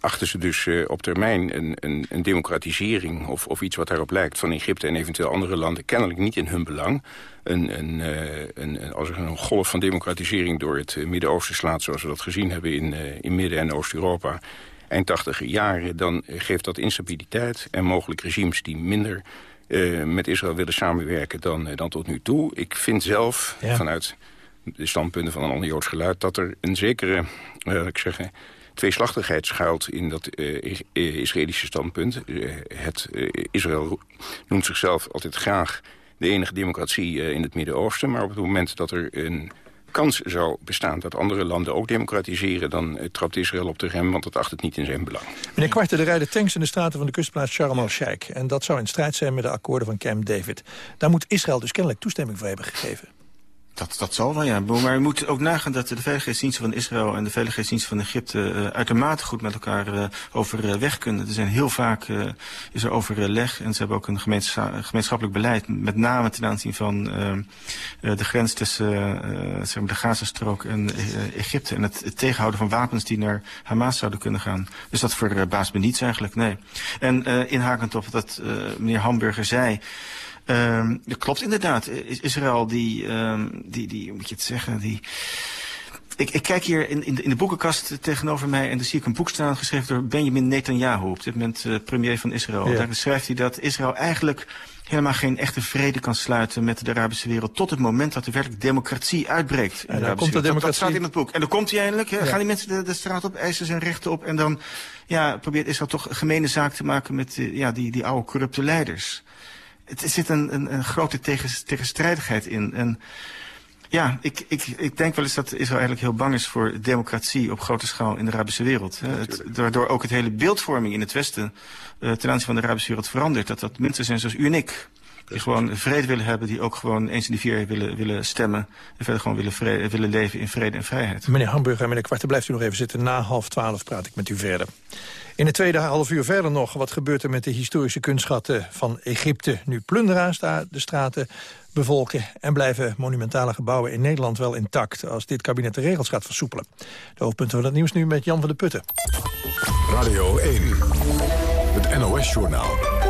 achten ze dus uh, op termijn een, een, een democratisering... Of, of, iets wat daarop lijkt van Egypte en eventueel andere landen... kennelijk niet in hun belang. Een, een, een, als er een golf van democratisering door het Midden-Oosten slaat... zoals we dat gezien hebben in, in Midden- en Oost-Europa... eind tachtige jaren, dan geeft dat instabiliteit... en mogelijk regimes die minder met Israël willen samenwerken dan, dan tot nu toe. Ik vind zelf, ja. vanuit de standpunten van een ander Joods geluid... dat er een zekere, ik zeggen tweeslachtigheid schuilt in dat uh, Israëlische standpunt. Uh, het, uh, Israël noemt zichzelf altijd graag de enige democratie in het Midden-Oosten. Maar op het moment dat er een kans zou bestaan dat andere landen ook democratiseren... dan trapt Israël op de rem, want dat acht het niet in zijn belang. Meneer Kwarte, er rijden tanks in de straten van de kustplaats Sharm el-Sheikh. En dat zou in strijd zijn met de akkoorden van Camp David. Daar moet Israël dus kennelijk toestemming voor hebben gegeven. Dat, zal wel, ja. Maar je moet ook nagaan dat de veiligheidsdiensten van Israël... en de veiligheidsdiensten van Egypte uh, uitermate goed met elkaar uh, overweg kunnen. Er zijn heel vaak is er overleg en ze hebben ook een gemeenschappelijk beleid... met name ten aanzien van de grens tussen zeg maar de Gazastrook en Egypte... en het, tegenhouden van wapens die naar Hamas zouden kunnen gaan. Dus dat verbaast me niets eigenlijk, nee. En inhakend op wat meneer Hamburger zei... Um, dat klopt inderdaad. Israël, die, um, die, die, hoe moet je het zeggen, die... ik, ik, kijk hier in, in, de, in, de, boekenkast tegenover mij en dan zie ik een boek staan geschreven door Benjamin Netanyahu, op dit moment uh, premier van Israël. Ja. Daar schrijft hij dat Israël eigenlijk helemaal geen echte vrede kan sluiten met de Arabische wereld... tot het moment dat er werkelijk democratie uitbreekt. In en de dan komt de democratie... Dat, dat, staat in het boek. En dan komt hij eindelijk. Ja. Gaan die mensen de, de, straat op, eisen zijn rechten op... en dan ja, probeert Israël toch gemene zaak te maken met uh, ja, die, die oude corrupte leiders. Het, zit een, een, een grote tegen, tegenstrijdigheid in. En ja, ik, ik, ik denk wel eens dat Israël eigenlijk heel bang is voor democratie op grote schaal in de Arabische wereld. Het, waardoor ook het hele beeldvorming in het Westen uh, ten aanzien van de Arabische wereld verandert. Dat dat mensen zijn zoals u en ik. Die gewoon vrede willen hebben, die ook gewoon eens in de vier willen, willen stemmen. En verder gewoon willen, vrede, willen leven in vrede en vrijheid. Meneer Hamburger en meneer Kwarte, blijft u nog even zitten. Na half twaalf praat ik met u verder. In het tweede half uur verder nog. Wat gebeurt er met de historische kunstschatten van Egypte? Nu plunderaars daar de straten bevolken... en blijven monumentale gebouwen in Nederland wel intact... als dit kabinet de regels gaat versoepelen. De hoofdpunten van het nieuws nu met Jan van de Putten. Radio 1, het NOS-journaal.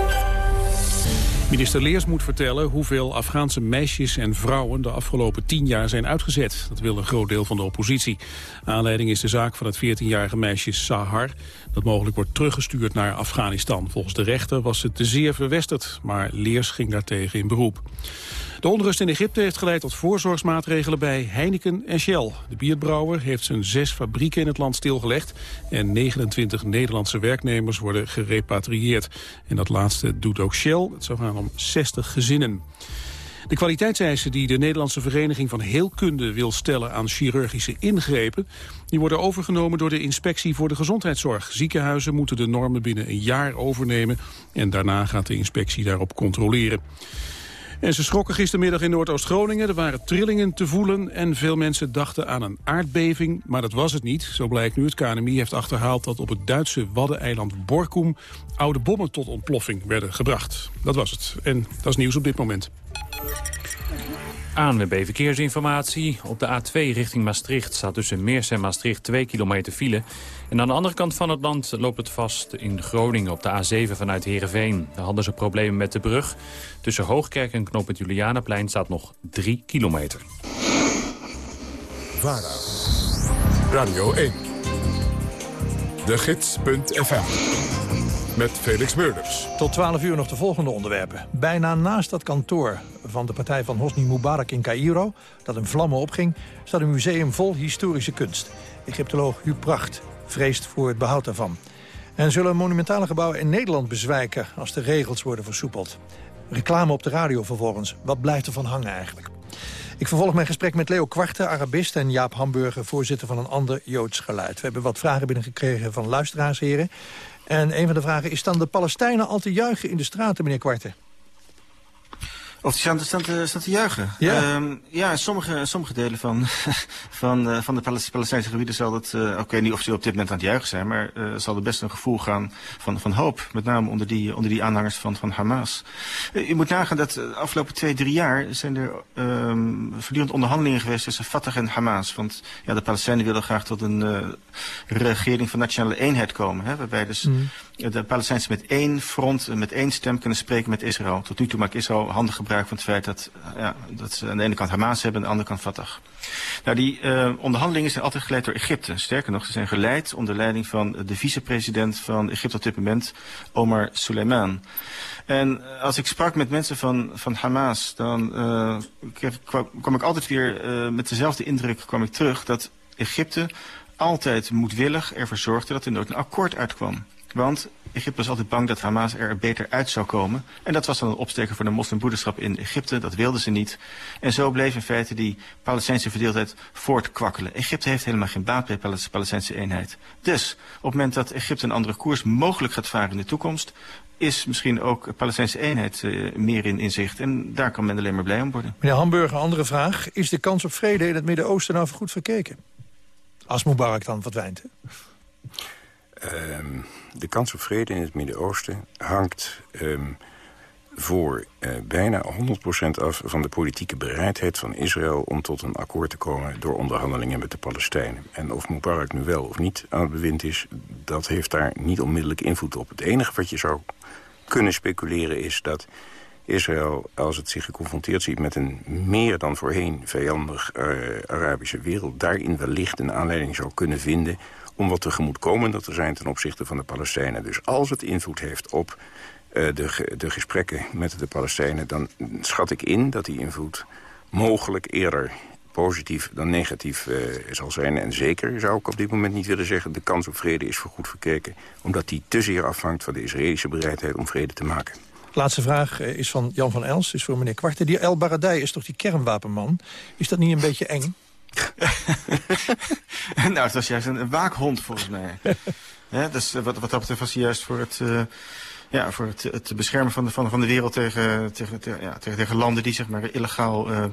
Minister Leers moet vertellen hoeveel Afghaanse meisjes en vrouwen de afgelopen tien jaar zijn uitgezet. Dat wil een groot deel van de oppositie. Aanleiding is de zaak van het 14-jarige meisje Sahar, dat mogelijk wordt teruggestuurd naar Afghanistan. Volgens de rechter was het te zeer verwesterd, maar Leers ging daartegen in beroep. De onrust in Egypte heeft geleid tot voorzorgsmaatregelen bij Heineken en Shell. De bierbrouwer heeft zijn zes fabrieken in het land stilgelegd... en 29 Nederlandse werknemers worden gerepatrieerd. En dat laatste doet ook Shell. Het zou gaan om 60 gezinnen. De kwaliteitseisen die de Nederlandse Vereniging van Heelkunde wil stellen aan chirurgische ingrepen, die worden overgenomen door de Inspectie voor de Gezondheidszorg. Ziekenhuizen moeten de normen binnen een jaar overnemen en daarna gaat de inspectie daarop controleren. En ze schrokken gistermiddag in Noordoost-Groningen. Er waren trillingen te voelen en veel mensen dachten aan een aardbeving. Maar dat was het niet. Zo blijkt nu. Het KNMI heeft achterhaald dat op het Duitse waddeneiland Borkum... oude bommen tot ontploffing werden gebracht. Dat was het. En dat is nieuws op dit moment. ANWB Verkeersinformatie. Op de A2 richting Maastricht staat tussen Meers en Maastricht 2 kilometer file. En aan de andere kant van het land loopt het vast in Groningen op de A7 vanuit Heerenveen. Daar hadden ze problemen met de brug. Tussen Hoogkerk en Knoop het Julianaplein staat nog 3 kilometer. VARA, Radio 1, de gids.fm, met Felix Meurders. Tot 12 uur nog de volgende onderwerpen. Bijna naast dat kantoor van de partij van Hosni Mubarak in Cairo... dat in vlammen opging, staat een museum vol historische kunst. Egyptoloog Huub Pracht vreest voor het behoud daarvan. En zullen monumentale gebouwen in Nederland bezwijken als de regels worden versoepeld. Reclame op de radio vervolgens. Wat blijft er van hangen eigenlijk? Ik vervolg mijn gesprek met Leo Kwarte, Arabist... en Jaap Hamburger, voorzitter van een ander Joods geluid. We hebben wat vragen binnengekregen van luisteraarsheren. En een van de vragen is dan de Palestijnen al te juichen in de straten, meneer Kwarte? Of die staan, staan, te, staan te juichen. Ja, um, ja sommige, sommige delen van, van, uh, van de Palestijnse gebieden zal het... Uh, Oké, okay, niet of ze op dit moment aan het juichen zijn... maar uh, zal er best een gevoel gaan van, van hoop. Met name onder die, onder die aanhangers van, van Hamas. je moet nagaan dat de afgelopen twee, drie jaar... zijn er um, voortdurend onderhandelingen geweest tussen Fatah en Hamas. Want ja, de Palestijnen willen graag tot een regering van nationale eenheid komen. Hè, waarbij dus... Mm de Palestijnen met één front, met één stem kunnen spreken met Israël. Tot nu toe maakt Israël handig gebruik van het feit dat, ja, dat ze aan de ene kant Hamas hebben en aan de andere kant Fatah. Nou, die uh, onderhandelingen zijn altijd geleid door Egypte. Sterker nog, ze zijn geleid onder leiding van de vicepresident van Egypte op dit moment, Omar Suleiman. En als ik sprak met mensen van, van Hamas, dan kwam ik altijd weer met dezelfde indruk kwam ik terug dat Egypte altijd moedwillig ervoor zorgde dat er nooit een akkoord uitkwam. Want Egypte was altijd bang dat Hamas er beter uit zou komen. En dat was dan een opsteken voor de moslimbroederschap in Egypte. Dat wilden ze niet. En zo bleef in feite die Palestijnse verdeeldheid voortkwakkelen. Egypte heeft helemaal geen baat bij de Palestijnse eenheid. Dus op het moment dat Egypte een andere koers mogelijk gaat varen in de toekomst... is misschien ook Palestijnse eenheid uh, meer in inzicht. En daar kan men alleen maar blij om worden. Meneer Hamburger, andere vraag. Is de kans op vrede in het Midden-Oosten nou goed verkeken? Als Mubarak dan verdwijnt, hè? Um, de kans op vrede in het Midden-Oosten hangt um, voor uh, bijna 100% af van de politieke bereidheid van Israël... om tot een akkoord te komen door onderhandelingen met de Palestijnen. En of Mubarak nu wel of niet aan het bewind is, dat heeft daar niet onmiddellijk invloed op. Het enige wat je zou kunnen speculeren is dat Israël, als het zich geconfronteerd ziet met een meer dan voorheen vijandig uh, Arabische wereld... daarin wellicht een aanleiding zou kunnen vinden om wat tegemoetkomender te zijn ten opzichte van de Palestijnen. Dus als het invloed heeft op uh, de, de gesprekken met de Palestijnen... dan schat ik in dat die invloed mogelijk eerder positief dan negatief uh, zal zijn. En zeker zou ik op dit moment niet willen zeggen... de kans op vrede is voor goed verkeken. Omdat die te zeer afhangt van de Israëlische bereidheid om vrede te maken. Laatste vraag eh, is van Jan van Els, is voor meneer Kwarte. Die El Baradei is toch die kernwapenman? Is dat niet een beetje eng? nou, dat was juist een, waakhond volgens mij. ja, dus, wat, wat dat betreft was hij juist voor het... Uh, ja, voor het, het beschermen van de, van, van de wereld tegen, tegen, ja, tegen, tegen landen die zeg maar, illegaal uh,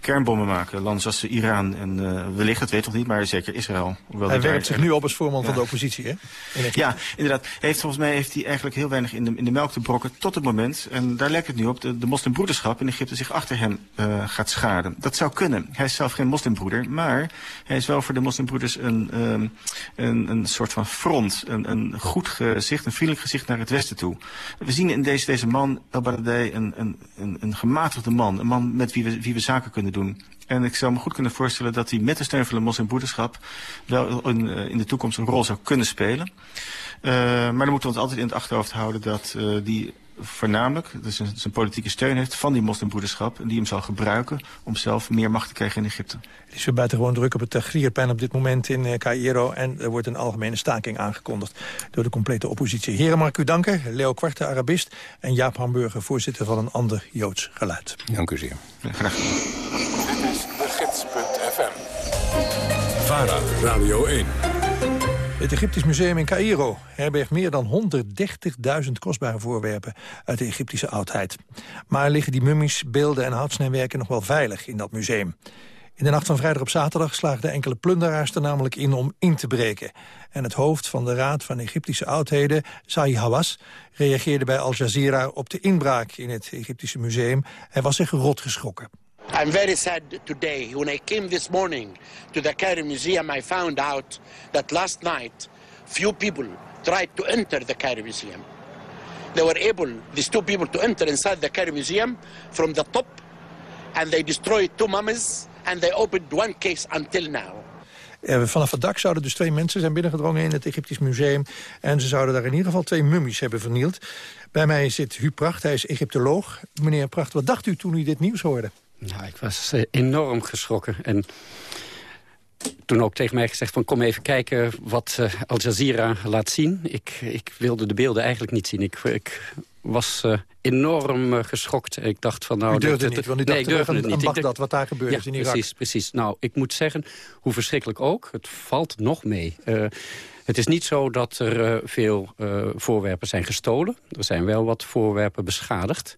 kernbommen maken. Landen zoals Iran en uh, wellicht, dat weet toch niet, maar zeker Israël. Hij werkt zich nu op als voorman ja. van de oppositie, hè? Ja, inderdaad. Heeft, volgens mij heeft hij eigenlijk heel weinig in de, in de melk te brokken tot het moment. En daar lijkt het nu op, de, de moslimbroederschap in Egypte zich achter hem uh, gaat schaden. Dat zou kunnen. Hij is zelf geen moslimbroeder, maar hij is wel voor de moslimbroeders een, um, een, een soort van front. Een, een goed gezicht, een vriendelijk gezicht naar het westen toe. We zien in deze, deze man, El Baradei, een, een, een, een gematigde man. Een man met wie we, wie we zaken kunnen doen. En ik zou me goed kunnen voorstellen dat hij met de steun van de moslimbroederschap... wel in, in de toekomst een rol zou kunnen spelen. Uh, maar dan moeten we ons altijd in het achterhoofd houden dat uh, die voornamelijk dus zijn politieke steun heeft van die moslimbroederschap... en die hem zal gebruiken om zelf meer macht te krijgen in Egypte. Het is weer buitengewoon druk op het Tagrierplein op dit moment in uh, Cairo... en er wordt een algemene staking aangekondigd door de complete oppositie. Heren, mag ik u danken. Leo Kwarte, Arabist, en Jaap Hamburger, voorzitter van een ander Joods geluid. Dank u zeer. Ja, graag gedaan. Dit is de gids.fm. VARA, Radio 1. Het Egyptisch Museum in Cairo herbergt meer dan 130.000 kostbare voorwerpen uit de Egyptische oudheid. Maar liggen die mummies, beelden en houtsnijwerken nog wel veilig in dat museum? In de nacht van vrijdag op zaterdag slaagden enkele plunderaars er namelijk in om in te breken. En het hoofd van de Raad van Egyptische Oudheden, Sahi Hawass, reageerde bij Al Jazeera op de inbraak in het Egyptische museum. Hij was zich rot geschrokken. I'm very sad today. When I came this morning to the Cairo Museum, I found out that last night few people tried to enter the Cairo Museum. They were able, these two people, to enter inside the Cairo Museum from the top, and they destroyed two mummies, and they opened one case until now. Uh, vanaf het dak zouden dus twee mensen zijn binnengedrongen in het Egyptisch Museum. En ze zouden daar in ieder geval twee mummies hebben vernield. Bij mij zit Hu Pracht, hij is Egyptoloog. Meneer Pracht, wat dacht u toen u dit nieuws hoorde? Nou, ik was uh, enorm geschrokken. En toen ook tegen mij gezegd van kom even kijken wat uh, Al Jazeera laat zien. Ik, ik wilde de beelden eigenlijk niet zien. Ik, ik was uh, enorm geschokt. Ik dacht van nou... U durfde dat, niet, want u dacht nee, niet. Bagdad, wat daar gebeurt ja, is in Irak. Precies, precies. Nou, ik moet zeggen, hoe verschrikkelijk ook, het valt nog mee. Het is niet zo dat er veel voorwerpen zijn gestolen. Er zijn wel wat voorwerpen beschadigd.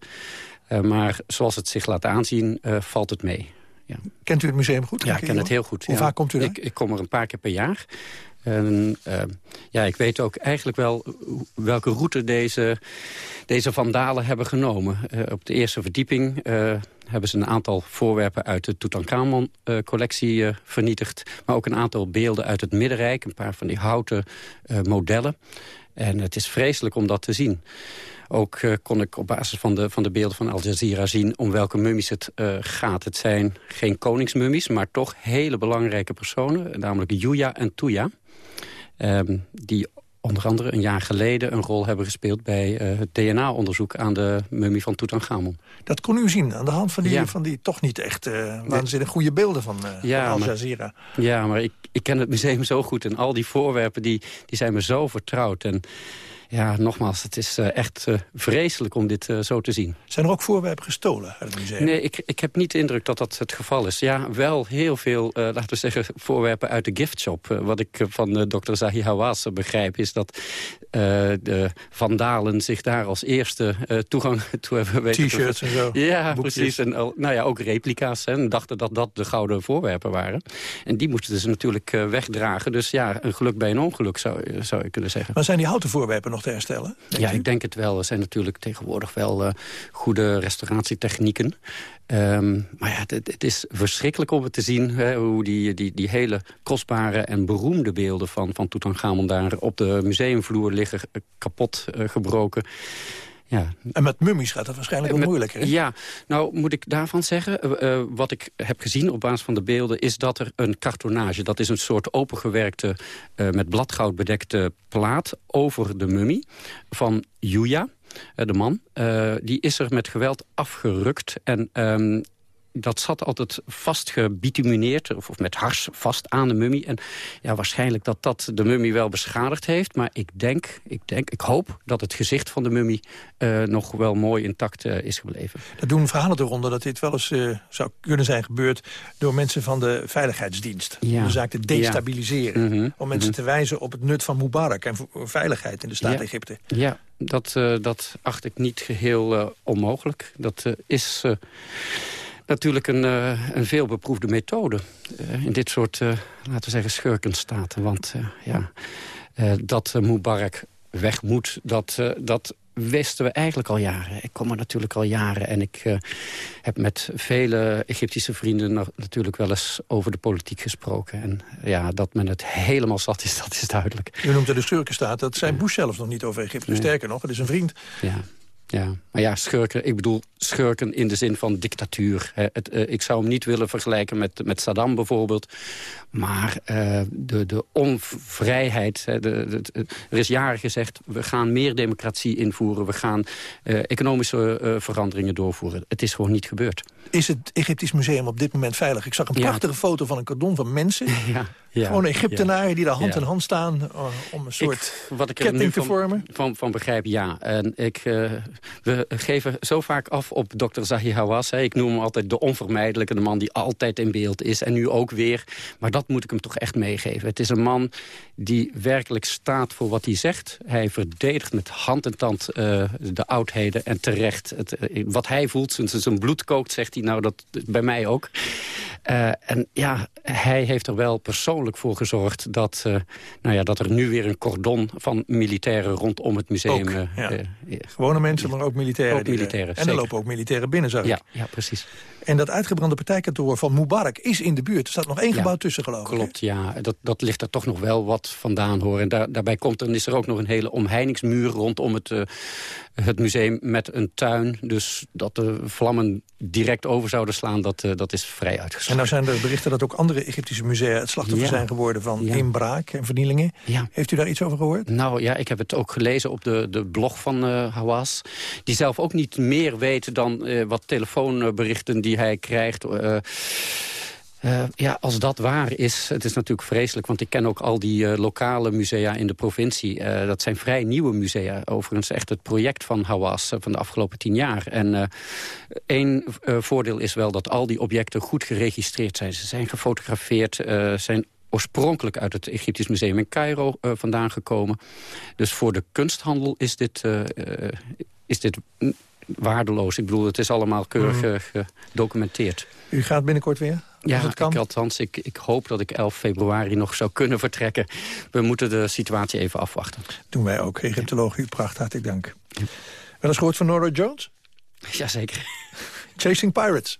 Uh, maar zoals het zich laat aanzien, valt het mee. Ja. Kent u het museum goed? Ja, ik ken het heel goed. Hoe ja. vaak komt u daar? Ik, ik, kom er een paar keer per jaar. En, ja, ik weet ook eigenlijk wel welke route deze, deze vandalen hebben genomen. op de eerste verdieping hebben ze een aantal voorwerpen uit de Tutankhamon-collectie vernietigd. Maar ook een aantal beelden uit het Middenrijk. Een paar van die houten modellen. En het is vreselijk om dat te zien. Ook uh, kon ik op basis van de, van de beelden van Al Jazeera zien om welke mummies het gaat. Het zijn geen koningsmummies, maar toch hele belangrijke personen. Namelijk Yuya en Tuya. Um, die onder andere een jaar geleden een rol hebben gespeeld... bij uh, het DNA-onderzoek aan de mummie van Tutankhamon. Dat kon u zien aan de hand van die, ja. van die toch niet echt uh, waanzinnig goede beelden van, uh, ja, van Al Jazeera. Maar, ja, maar ik, ik ken het museum zo goed en al die voorwerpen die, die zijn me zo vertrouwd... En, ja, nogmaals, het is uh, echt uh, vreselijk om dit uh, zo te zien. Zijn er ook voorwerpen gestolen uit het museum? Nee, ik, ik heb niet de indruk dat dat het geval is. Ja, wel heel veel, laten we zeggen, voorwerpen uit de giftshop. wat ik van dokter Zahi Hawass begrijp, is dat de vandalen zich daar als eerste toegang toe hebben weten. T-shirts en zo. Ja, Boekjes. precies. En nou ja, ook replica's. Hè, en dachten dat dat de gouden voorwerpen waren. En die moesten ze natuurlijk wegdragen. Dus ja, een geluk bij een ongeluk zou, zou je kunnen zeggen. Maar zijn die houten voorwerpen nog te herstellen? Ja, u? ik denk het wel. Er zijn natuurlijk tegenwoordig wel uh, goede restauratietechnieken. Um, maar ja, het, het, is verschrikkelijk om het te zien... Hè, hoe die, die, die hele kostbare en beroemde beelden van, van Tutankhamon... daar op de museumvloer liggen, kapot uh, gebroken. Ja. En met mummies gaat dat waarschijnlijk wel moeilijker. hè? Ja, nou moet ik daarvan zeggen... eh, eh, wat ik heb gezien op basis van de beelden... is dat er een kartonage, dat is een soort opengewerkte... eh, met bladgoud bedekte plaat over de mummie van Yuya, eh, de man. Die is er met geweld afgerukt en... ehm, dat zat altijd vast gebitumineerd, of, of met hars vast aan de mummie. En ja, waarschijnlijk dat dat de mummie wel beschadigd heeft. Maar ik denk, ik denk, ik hoop dat het gezicht van de mummie eh, nog wel mooi intact eh, is gebleven. Er doen verhalen eronder dat dit wel eens eh, zou kunnen zijn gebeurd... door mensen van de Veiligheidsdienst. Ja. Om de zaak te destabiliseren. Ja. Mhm. Om mensen Mhm. te wijzen op het nut van Mubarak... en veiligheid in de staat Ja. Egypte. Ja, dat, dat acht ik niet geheel eh, onmogelijk. Dat is natuurlijk een, eh, een veelbeproefde methode... eh, in dit soort, eh, laten we zeggen, schurkenstaten. Want ja, dat Mubarak weg moet, dat, dat wisten we eigenlijk al jaren. Ik kom er natuurlijk al jaren en ik heb met vele Egyptische vrienden... natuurlijk wel eens over de politiek gesproken. En ja, dat men het helemaal zat is, dat is duidelijk. U noemt het de schurkenstaat. Dat zei Bush zelfs nog niet over Egypte. Nee. Sterker nog, het is een vriend. Ja. Ja, maar ja, schurken, ik bedoel schurken in de zin van dictatuur. Hè. Het, eh, ik zou hem niet willen vergelijken met, met Saddam bijvoorbeeld. Maar eh, de, de onvrijheid, hè, de, er is jaren gezegd... we gaan meer democratie invoeren, we gaan eh, economische veranderingen doorvoeren. Het is gewoon niet gebeurd. Is het Egyptisch Museum op dit moment veilig? Ik zag een Ja. prachtige foto van een cordon van mensen. Ja, ja, Gewoon Egyptenaren die daar hand in hand staan... uh, om een soort Ik- wat ik nu ketting te van, vormen. Van, van begrijp, ja. En ik, eh, we geven zo vaak af op dokter Zahi Hawass. Hè. Ik noem hem altijd de onvermijdelijke, de man die altijd in beeld is. En nu ook weer. Maar dat moet ik hem toch echt meegeven. Het is een man die werkelijk staat voor wat hij zegt. Hij verdedigt met hand en tand eh, de oudheden en terecht. Het, eh, wat hij voelt, zijn, zijn bloed kookt, zegt hij. Nou, dat bij mij ook. Eh, en ja, hij heeft er wel persoonlijk voor gezorgd... dat, eh, nou ja, dat er nu weer een cordon van militairen rondom het museum... Ook, eh, ja. eh, Gewone mensen, maar ook militairen. Ook die militairen, En er lopen ook militairen binnen, ja, ik. ja, precies. En dat uitgebrande partijkantoor van Mubarak is in de buurt. Er staat nog één Ja, gebouw tussen, geloof ik. hè? Klopt, ja. Dat, dat ligt er toch nog wel wat vandaan, hoor. En daar, daarbij komt er, is er ook nog een hele omheiningsmuur rondom het, eh, het museum met een tuin. Dus dat de vlammen direct over zouden slaan, dat, eh, dat is vrij En uitgesloten. nou zijn er berichten dat ook andere Egyptische musea... het slachtoffer Ja. zijn geworden van Ja. inbraak en vernielingen. Heeft u daar iets over gehoord? Nou ja, ik heb het ook gelezen op de, de blog van Hawass. Die zelf ook niet meer weet dan wat telefoonberichten die hij krijgt. eh, eh, ja, als dat waar is, het is natuurlijk vreselijk... want ik ken ook al die eh, lokale musea in de provincie. Dat zijn vrij nieuwe musea. Overigens echt het project van Hawass van de afgelopen tien jaar. En één voordeel is wel dat al die objecten goed geregistreerd zijn. Ze zijn gefotografeerd, zijn oorspronkelijk uit het Egyptisch Museum in Cairo vandaan gekomen. Dus voor de kunsthandel is dit, is dit waardeloos. Ik bedoel, het is allemaal keurig eh, gedocumenteerd. U gaat binnenkort weer? Ja, het kan? Ik, althans, ik, ik hoop dat ik 11 februari nog zou kunnen vertrekken. We moeten de situatie even afwachten. Doen wij ook. Egyptoloog Huub Pracht, hartelijk dank. Wel eens gehoord van Nora Jones? Jazeker. Chasing Pirates.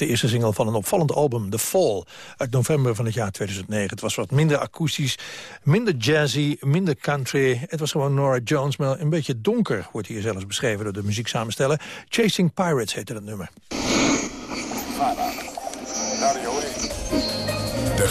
De eerste single van een opvallend album, The Fall, uit november van het jaar 2009. Het was wat minder akoestisch, minder jazzy, minder country. Het was gewoon Nora Jones, maar een beetje donker, wordt hier zelfs beschreven door de muzieksamensteller. Chasing Pirates heette dat nummer. De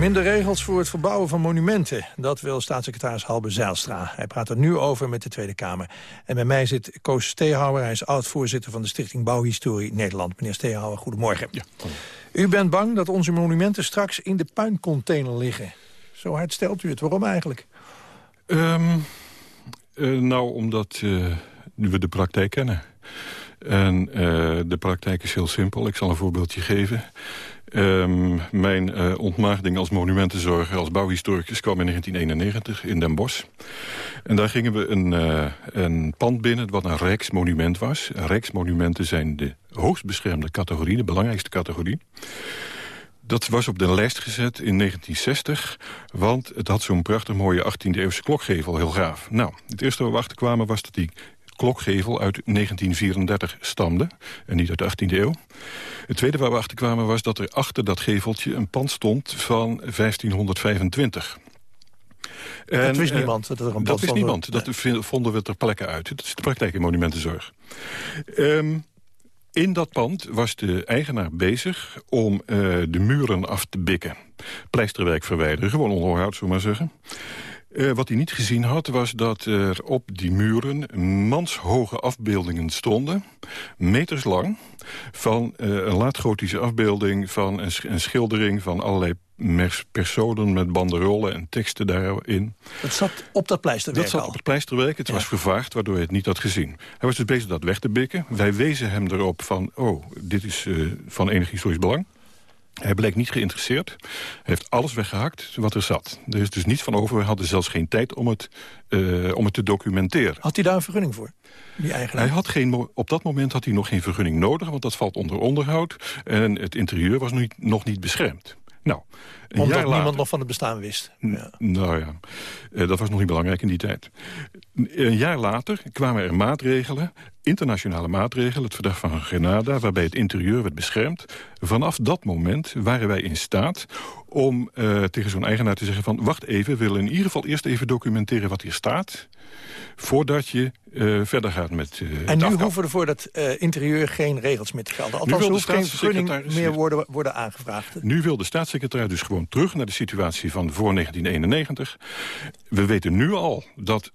Minder regels voor het verbouwen van monumenten. Dat wil staatssecretaris Halbe Zijlstra. Hij praat er nu over met de Tweede Kamer. En bij mij zit Koos Steehouwer. Hij is oud-voorzitter van de Stichting Bouwhistorie Nederland. Meneer Steehouwer, goedemorgen. Ja. U bent bang dat onze monumenten straks in de puincontainer liggen. Zo hard stelt u het. Waarom eigenlijk? Ehm, eh, nou, omdat uh, we de praktijk kennen. En uh, de praktijk is heel simpel. Ik zal een voorbeeldje geven. Um, mijn uh, ontmaagding als monumentenzorger, als bouwhistoricus... kwam in 1991 in Den Bosch. En daar gingen we een, uh, een pand binnen wat een Rijksmonument was. Rijksmonumenten zijn de hoogst beschermde categorie, de belangrijkste categorie. Dat was op de lijst gezet in 1960, want het had zo'n prachtig mooie 18e-eeuwse klokgevel, heel gaaf. Nou, het eerste waar we achterkwamen was dat die klokgevel uit 1934 stamde en niet uit de 18e eeuw. Het tweede waar we achter kwamen was dat er achter dat geveltje een pand stond van 1525. En, dat wist niemand. Dat, er een dat wist niemand. Dat vonden we ter plekke uit. Dat is de praktijk in monumentenzorg. Um, in dat pand was de eigenaar bezig om uh, de muren af te bikken. Pleisterwerk verwijderen, gewoon onderhoud, zullen we maar zeggen. Uh, wat hij niet gezien had, was dat er op die muren manshoge afbeeldingen stonden. Meters lang. Van uh, een laatgotische afbeelding van een, een, schildering van allerlei personen met banderollen en teksten daarin. Dat zat op dat pleisterwerk Dat zat op het pleisterwerk. Het was vervaagd, waardoor hij het niet had gezien. Hij was dus bezig dat weg te bikken. Wij wezen hem erop van, oh, dit is uh, van enig historisch belang. Hij bleek niet geïnteresseerd. Hij heeft alles weggehakt wat er zat. Er is dus niets van over. We hadden zelfs geen tijd om het, uh, om het te documenteren. Had hij daar een vergunning voor? Die hij had geen, op dat moment had hij nog geen vergunning nodig... want dat valt onder onderhoud. En het interieur was nog niet, nog niet beschermd. Nou, Omdat later, niemand nog van het bestaan wist. Ja. Nou ja, uh, dat was nog niet belangrijk in die tijd. Een jaar later kwamen er maatregelen, internationale maatregelen... het verdrag van Grenada, waarbij het interieur werd beschermd. Vanaf dat moment waren wij in staat om uh, tegen zo'n eigenaar te zeggen van... wacht even, we willen in ieder geval eerst even documenteren wat hier staat... voordat je uh, verder gaat met uh, En nu hoeven er voor dat interieur geen regels meer te gelden? Althans, er hoeft geen vergunning meer worden, worden aangevraagd. Nu wil de staatssecretaris dus gewoon terug naar de situatie van voor 1991. We weten nu al dat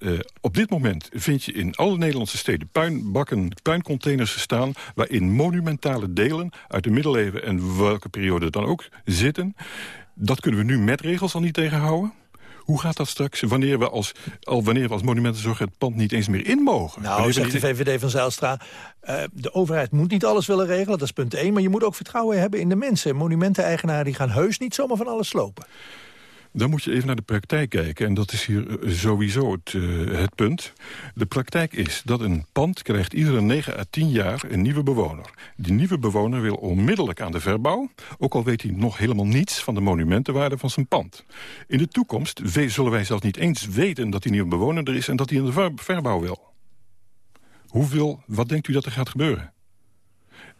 op dit moment vind je in alle Nederlandse steden... puinbakken, puincontainers staan... waarin monumentale delen uit de middeleeuwen en welke periode dan ook zitten... Dat kunnen we nu met regels al niet tegenhouden. Hoe gaat dat straks wanneer we als, al wanneer we als monumentenzorg het pand niet eens meer in mogen? Nou, zegt de VVD van Zijlstra, uh, de overheid moet niet alles willen regelen, dat is punt 1. Maar je moet ook vertrouwen hebben in de mensen. Monumenteneigenaren die gaan heus niet zomaar van alles slopen. Dan moet je even naar de praktijk kijken. En dat is hier eh, sowieso het, uh, het punt. De praktijk is dat een pand krijgt iedere 9 à 10 jaar een nieuwe bewoner. Die nieuwe bewoner wil onmiddellijk aan de verbouw. Ook al weet hij nog helemaal niets van de monumentenwaarde van zijn pand. In de toekomst zullen wij zelfs niet eens weten dat die nieuwe bewoner er is... en dat hij in de verbouw wil. Hoeveel, wat denkt u dat er gaat gebeuren?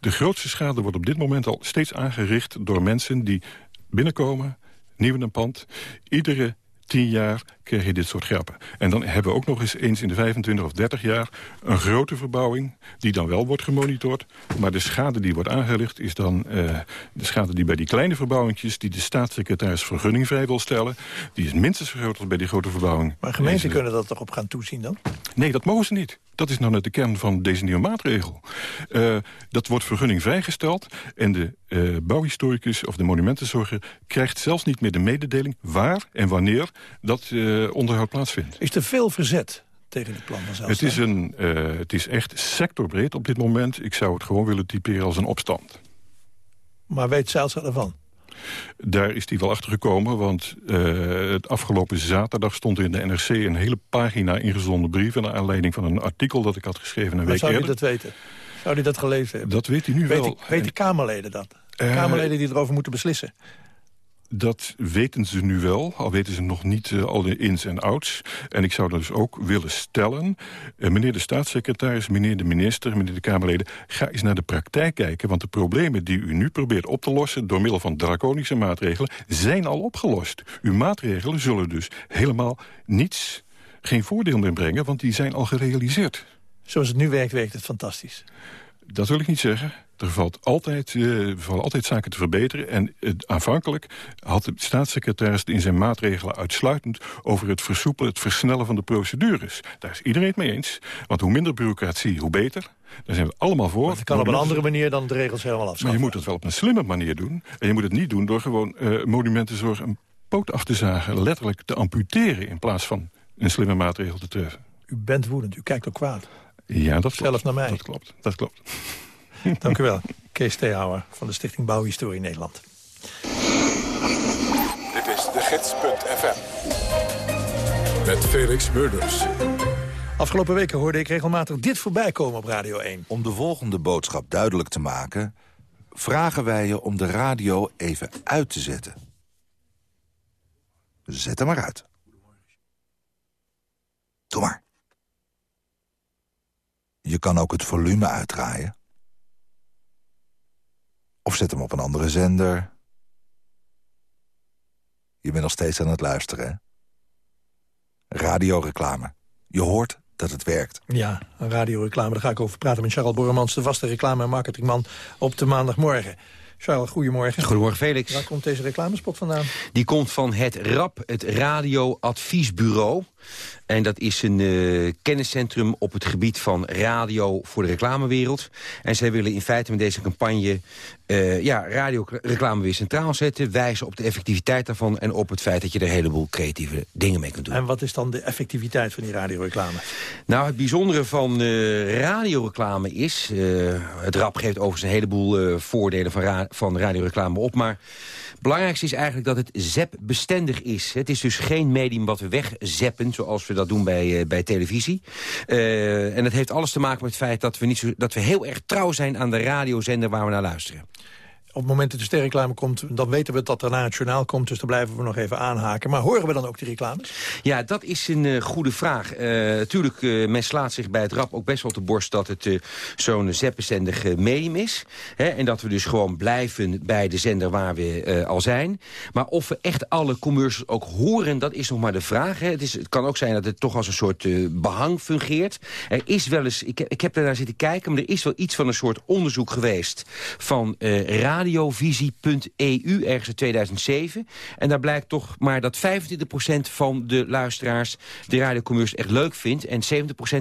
De grootste schade wordt op dit moment al steeds aangericht door mensen die binnenkomen nieuw in een pand. Iedere tien jaar krijg je dit soort grappen. En dan hebben we ook nog eens eens in de 25 of 30 jaar... een grote verbouwing die dan wel wordt gemonitord. Maar de schade die wordt aangericht is dan uh, de schade die bij die kleine verbouwingjes... die de staatssecretaris vergunning vrij wil stellen... die is minstens zo groot als bij die grote verbouwing. Maar gemeenten kunnen dat toch op gaan toezien dan? Nee, dat mogen ze niet. Dat is nou net de kern van deze nieuwe maatregel. Uh, dat wordt vergunning vrijgesteld en de uh, bouwhistoricus of de monumentenzorger... krijgt zelfs niet meer de mededeling waar en wanneer dat uh, onderhoud plaatsvindt. Is er veel verzet tegen het plan van het is, een, het is echt sectorbreed op dit moment. Ik zou het gewoon willen typeren als een opstand. Maar weet Zijlstra ervan? Daar is hij wel achter gekomen, want uh, het afgelopen zaterdag stond in de NRC... een hele pagina ingezonden brief... naar aanleiding van een artikel dat ik had geschreven een maar week zou eerder. Zou hij dat weten? Zou hij dat gelezen hebben? Dat weet hij nu weet wel. weet de Kamerleden dat? De uh, Kamerleden die erover moeten beslissen? Dat weten ze nu wel, al weten ze nog niet uh, al de ins en outs. En ik zou dus ook willen stellen... Uh, meneer de staatssecretaris, meneer de minister, meneer de Kamerleden... ga eens naar de praktijk kijken, want de problemen die u nu probeert op te lossen... door middel van draconische maatregelen, zijn al opgelost. Uw maatregelen zullen dus helemaal niets, geen voordeel meer brengen... want die zijn al gerealiseerd. Zoals het nu werkt, werkt het fantastisch. Dat wil ik niet zeggen. Er valt altijd, uh, vallen altijd zaken te verbeteren. En uh, aanvankelijk had de staatssecretaris in zijn maatregelen uitsluitend... over het versoepelen, het versnellen van de procedures. Daar is iedereen het mee eens. Want hoe minder bureaucratie, hoe beter. Daar zijn we allemaal voor. Maar het kan op een andere manier dan de regels helemaal afschaffen. Maar je moet het wel op een slimme manier doen. En je moet het niet doen door gewoon uh, monumentenzorg een poot af te zagen. Letterlijk te amputeren in plaats van een slimme maatregel te treffen. U bent woedend, u kijkt ook kwaad. Ja, dat Zelfs naar mij. Dat klopt, dat klopt. Dank u wel. Kees Theehouwer van de Stichting Bouwhistorie Nederland. Dit is de gids.fm. Met Felix Murders. Afgelopen weken hoorde ik regelmatig dit voorbij komen op Radio 1. Om de volgende boodschap duidelijk te maken... vragen wij je om de radio even uit te zetten. Zet hem maar uit. Doe maar. Je kan ook het volume uitdraaien. Of zet hem op een andere zender. Je bent nog steeds aan het luisteren, hè? Radioreclame. Je hoort dat het werkt. Ja, een radioreclame. Daar ga ik over praten met Charles Borremans... de vaste reclame- en marketingman op de maandagmorgen. Charles, goedemorgen. Goedemorgen, Felix. Waar komt deze reclamespot vandaan? Die komt van het RAP, het Radio Adviesbureau. En dat is een uh, kenniscentrum op het gebied van radio voor de reclamewereld. En zij willen in feite met deze campagne uh, ja, radioreclame weer centraal zetten. Wijzen op de effectiviteit daarvan en op het feit dat je er een heleboel creatieve dingen mee kunt doen. En wat is dan de effectiviteit van die radioreclame? Nou, het bijzondere van uh, radioreclame is... het RAP geeft overigens een heleboel voordelen van, ra van radioreclame op, maar... Belangrijkste is eigenlijk dat het zep-bestendig is. Het is dus geen medium wat we wegzeppen, zoals we dat doen bij, uh, bij televisie. Uh, en het heeft alles te maken met het feit dat we, niet zo, dat we heel erg trouw zijn aan de radiozender waar we naar luisteren op het moment dat de sterreclame komt... dan weten we dat er na het journaal komt, dus daar blijven we nog even aanhaken. Maar horen we dan ook die reclames? Ja, dat is een uh, goede vraag. Uh, tuurlijk, uh, men slaat zich bij het rap ook best wel de borst... dat het zo'n zetbestendig medium is. Hè, en dat we dus gewoon blijven bij de zender waar we al zijn. Maar of we echt alle commercials ook horen, dat is nog maar de vraag. Hè. Het, is, het kan ook zijn dat het toch als een soort behang fungeert. Er is wel eens, ik, ik heb daar zitten kijken... maar er is wel iets van een soort onderzoek geweest van radio radiovisie.eu, ergens in 2007. En daar blijkt toch maar dat 25% van de luisteraars de radiocommerce echt leuk vindt... en 70%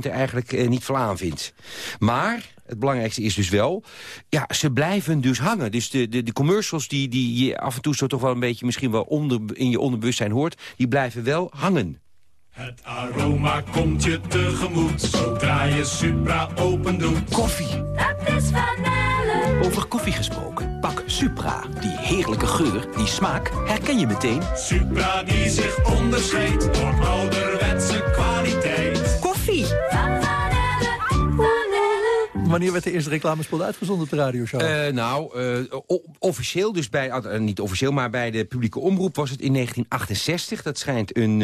er eigenlijk eh, niet veel aan vindt. Maar het belangrijkste is dus wel, ja, ze blijven dus hangen. Dus de, de, de commercials die, die je af en toe zo toch wel een beetje misschien wel onder, in je onderbewustzijn hoort, die blijven wel hangen. Het aroma komt je tegemoet, zodra je Supra open doet. Koffie. Dat is vanille. Over koffie gesproken. Pak Supra. Die heerlijke geur, die smaak, herken je meteen. Supra die zich onderscheidt door ouderwetse kwaliteit. Wanneer werd de eerste reclamespot uitgezonden op de radio? Uh, nou, uh, officieel, dus bij, uh, niet officieel, maar bij de publieke omroep was het in 1968. Dat schijnt een,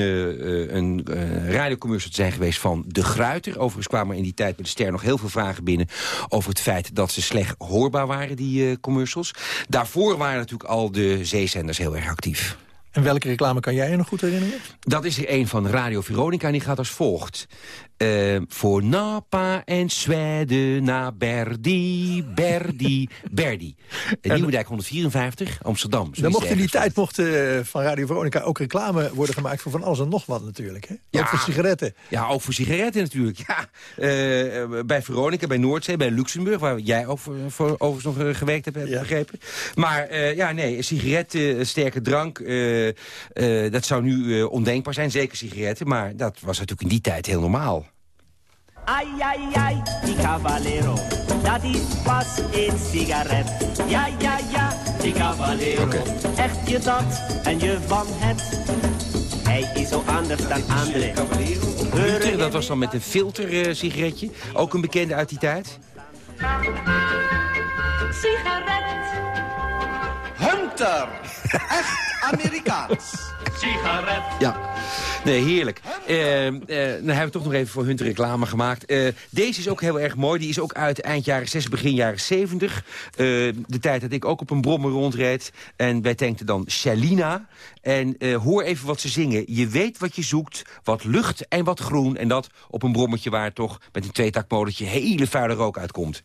een radiocommercial te zijn geweest van De Gruiter. Overigens kwamen in die tijd bij de Ster nog heel veel vragen binnen... over het feit dat ze slecht hoorbaar waren, die commercials. Daarvoor waren natuurlijk al de zeezenders heel erg actief. En welke reclame kan jij je nog goed herinneren? Dat is er een van Radio Veronica en die gaat als volgt. Uh, voor Napa en Zweden naar Berdi, Berdi, Berdi. Nieuwedijk 154, Amsterdam. Dan mocht in die tijd mocht, uh, van Radio Veronica ook reclame worden gemaakt... voor van alles en nog wat natuurlijk. Hè? Ja, ook voor sigaretten. Ja, ook voor sigaretten natuurlijk. Ja. Uh, bij Veronica, bij Noordzee, bij Luxemburg... waar jij voor, voor overigens nog gewerkt hebt, heb ja. begrepen. Maar ja, nee, sigaretten, sterke drank... dat zou nu ondenkbaar zijn, zeker sigaretten. Maar dat was natuurlijk in die tijd heel normaal. Ai, ai, ai, die Cavallero, dat is pas een sigaret. Ja, ja, ja, die Cavallero, okay. echt je dat en je van het. Hij is zo anders dan anderen. Dat was dan met een filter uh, sigaretje, ook een bekende uit die tijd. Sigaret. Echt Amerikaans. Sigaret. Ja, nee, heerlijk. Dan hebben we toch nog even voor hun reclame gemaakt. Eh, deze is ook heel erg mooi. Die is ook uit eind jaren 60, begin jaren 70. Eh, de tijd dat ik ook op een brommer rondreed. En wij tankten dan Shalina. En eh, hoor even wat ze zingen. Je weet wat je zoekt, wat lucht en wat groen. En dat op een brommetje waar toch met een tweetakmotortje hele vuile rook uitkomt.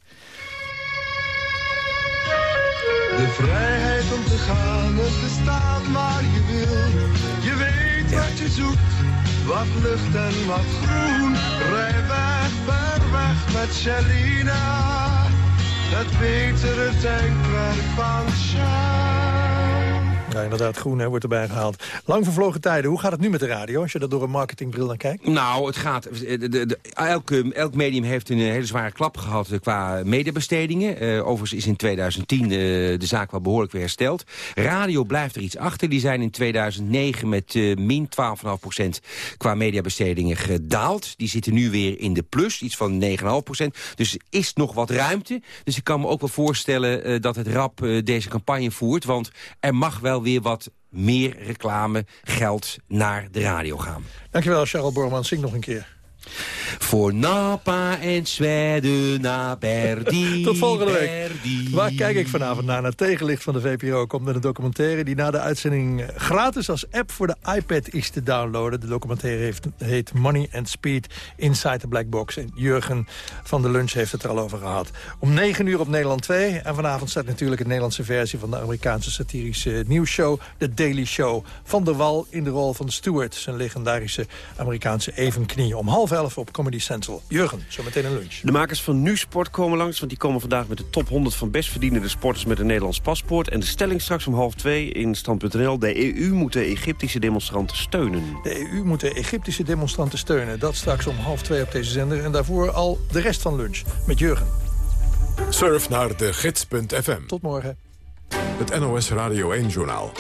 De vrijheid om te gaan, het te staan waar je wil. Je weet wat je zoekt, wat lucht en wat groen. Rij weg, ver weg met Shalina. Het betere tankwerk van Shell. Ja, inderdaad, groen hè, wordt erbij gehaald. Lang vervlogen tijden. Hoe gaat het nu met de radio, als je er door een marketingbril naar kijkt? Nou, het gaat. De, de, elk, eh, medium heeft een eh, hele zware klap gehad eh, qua mediabestedingen. Eh, overigens is in 2010 eh, de zaak wel behoorlijk weer hersteld. Radio blijft er iets achter. Die zijn in 2009 met eh, min 12,5% qua mediabestedingen gedaald. Die zitten nu weer in de plus, iets van 9,5%. Dus er is nog wat ruimte. Dus ik kan me ook wel voorstellen eh, dat het RAP eh, deze campagne voert. Want er mag wel weer wat meer reclame geld naar de radio gaan. Dankjewel, Charles Borman. Zing nog een keer. Voor Napa en Zweden naar Berdi. Tot volgende week. Berdi. Waar kijk ik vanavond naar? Naar Tegenlicht van de VPRO komt een documentaire... die na de uitzending eh, gratis als app voor de iPad is te downloaden. De documentaire heeft, heet Money and Speed Inside the Black Box. En Jurgen van de Lunch heeft het er al over gehad. Om 9 uur op Nederland 2. En vanavond staat natuurlijk een Nederlandse versie... van de Amerikaanse satirische nieuwsshow The Daily Show. Van der Wal in de rol van Stewart. Zijn legendarische Amerikaanse evenknie. Om half elf op Comedy Central. Jurgen, zometeen een lunch. De makers van Nu Sport komen langs, want die komen vandaag met de top 100 van best verdienende sporters met een Nederlands paspoort. En de stelling straks om half twee in stand.nl. De EU moet de Egyptische demonstranten steunen. De EU moet de Egyptische demonstranten steunen. Dat straks om half twee op deze zender. En daarvoor al de rest van lunch met Jurgen. Surf naar de gids.fm. Tot morgen. Het NOS Radio 1-journaal.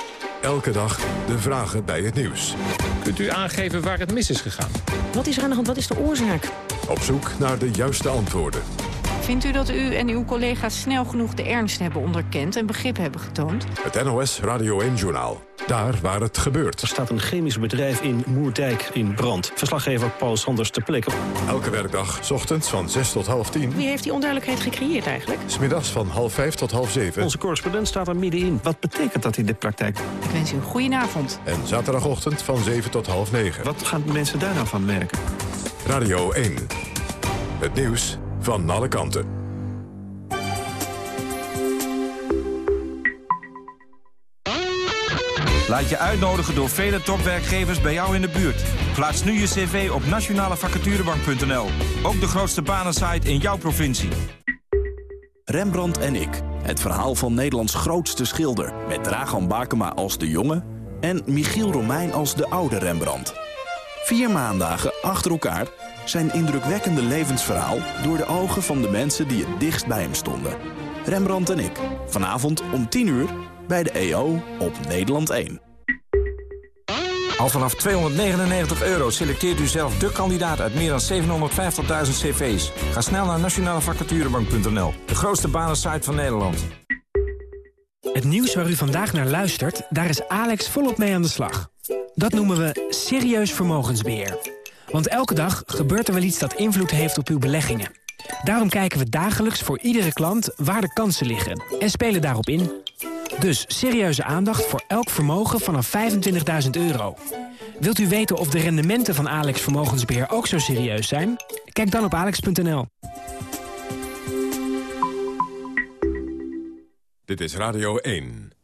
Elke dag de vragen bij het nieuws. Kunt u aangeven waar het mis is gegaan? Wat is er aan de hand? Wat is de oorzaak? Op zoek naar de juiste antwoorden. Vindt u dat u en uw collega's snel genoeg de ernst hebben onderkend en begrip hebben getoond? Het NOS Radio 1-journaal. Daar waar het gebeurt. Er staat een chemisch bedrijf in Moerdijk in brand. Verslaggever Paul Sanders ter plekke. Elke werkdag, ochtends van 6 tot half 10. Wie heeft die onduidelijkheid gecreëerd eigenlijk? Smiddags van half 5 tot half 7. Onze correspondent staat er middenin. Wat betekent dat in de praktijk? Ik wens u een goedenavond. En zaterdagochtend van 7 tot half 9. Wat gaan mensen daar nou van merken? Radio 1. Het nieuws van alle kanten. Laat je uitnodigen door vele topwerkgevers bij jou in de buurt. Plaats nu je cv op nationalevacaturebank.nl. Ook de grootste banensite in jouw provincie. Rembrandt en ik. Het verhaal van Nederlands grootste schilder. Met Dragan Bakema als de jonge en Michiel Romein als de oude Rembrandt. Vier maandagen achter elkaar zijn indrukwekkende levensverhaal... door de ogen van de mensen die het dichtst bij hem stonden. Rembrandt en ik. Vanavond om 10 uur bij de EO op Nederland 1. Al vanaf 299 euro selecteert u zelf de kandidaat uit meer dan 750.000 cv's. Ga snel naar nationalevacaturebank.nl. De grootste banensite van Nederland. Het nieuws waar u vandaag naar luistert, daar is Alex volop mee aan de slag. Dat noemen we serieus vermogensbeheer. Want elke dag gebeurt er wel iets dat invloed heeft op uw beleggingen. Daarom kijken we dagelijks voor iedere klant waar de kansen liggen en spelen daarop in. Dus serieuze aandacht voor elk vermogen vanaf 25.000 euro. Wilt u weten of de rendementen van Alex Vermogensbeheer ook zo serieus zijn? Kijk dan op alex.nl. Dit is Radio 1.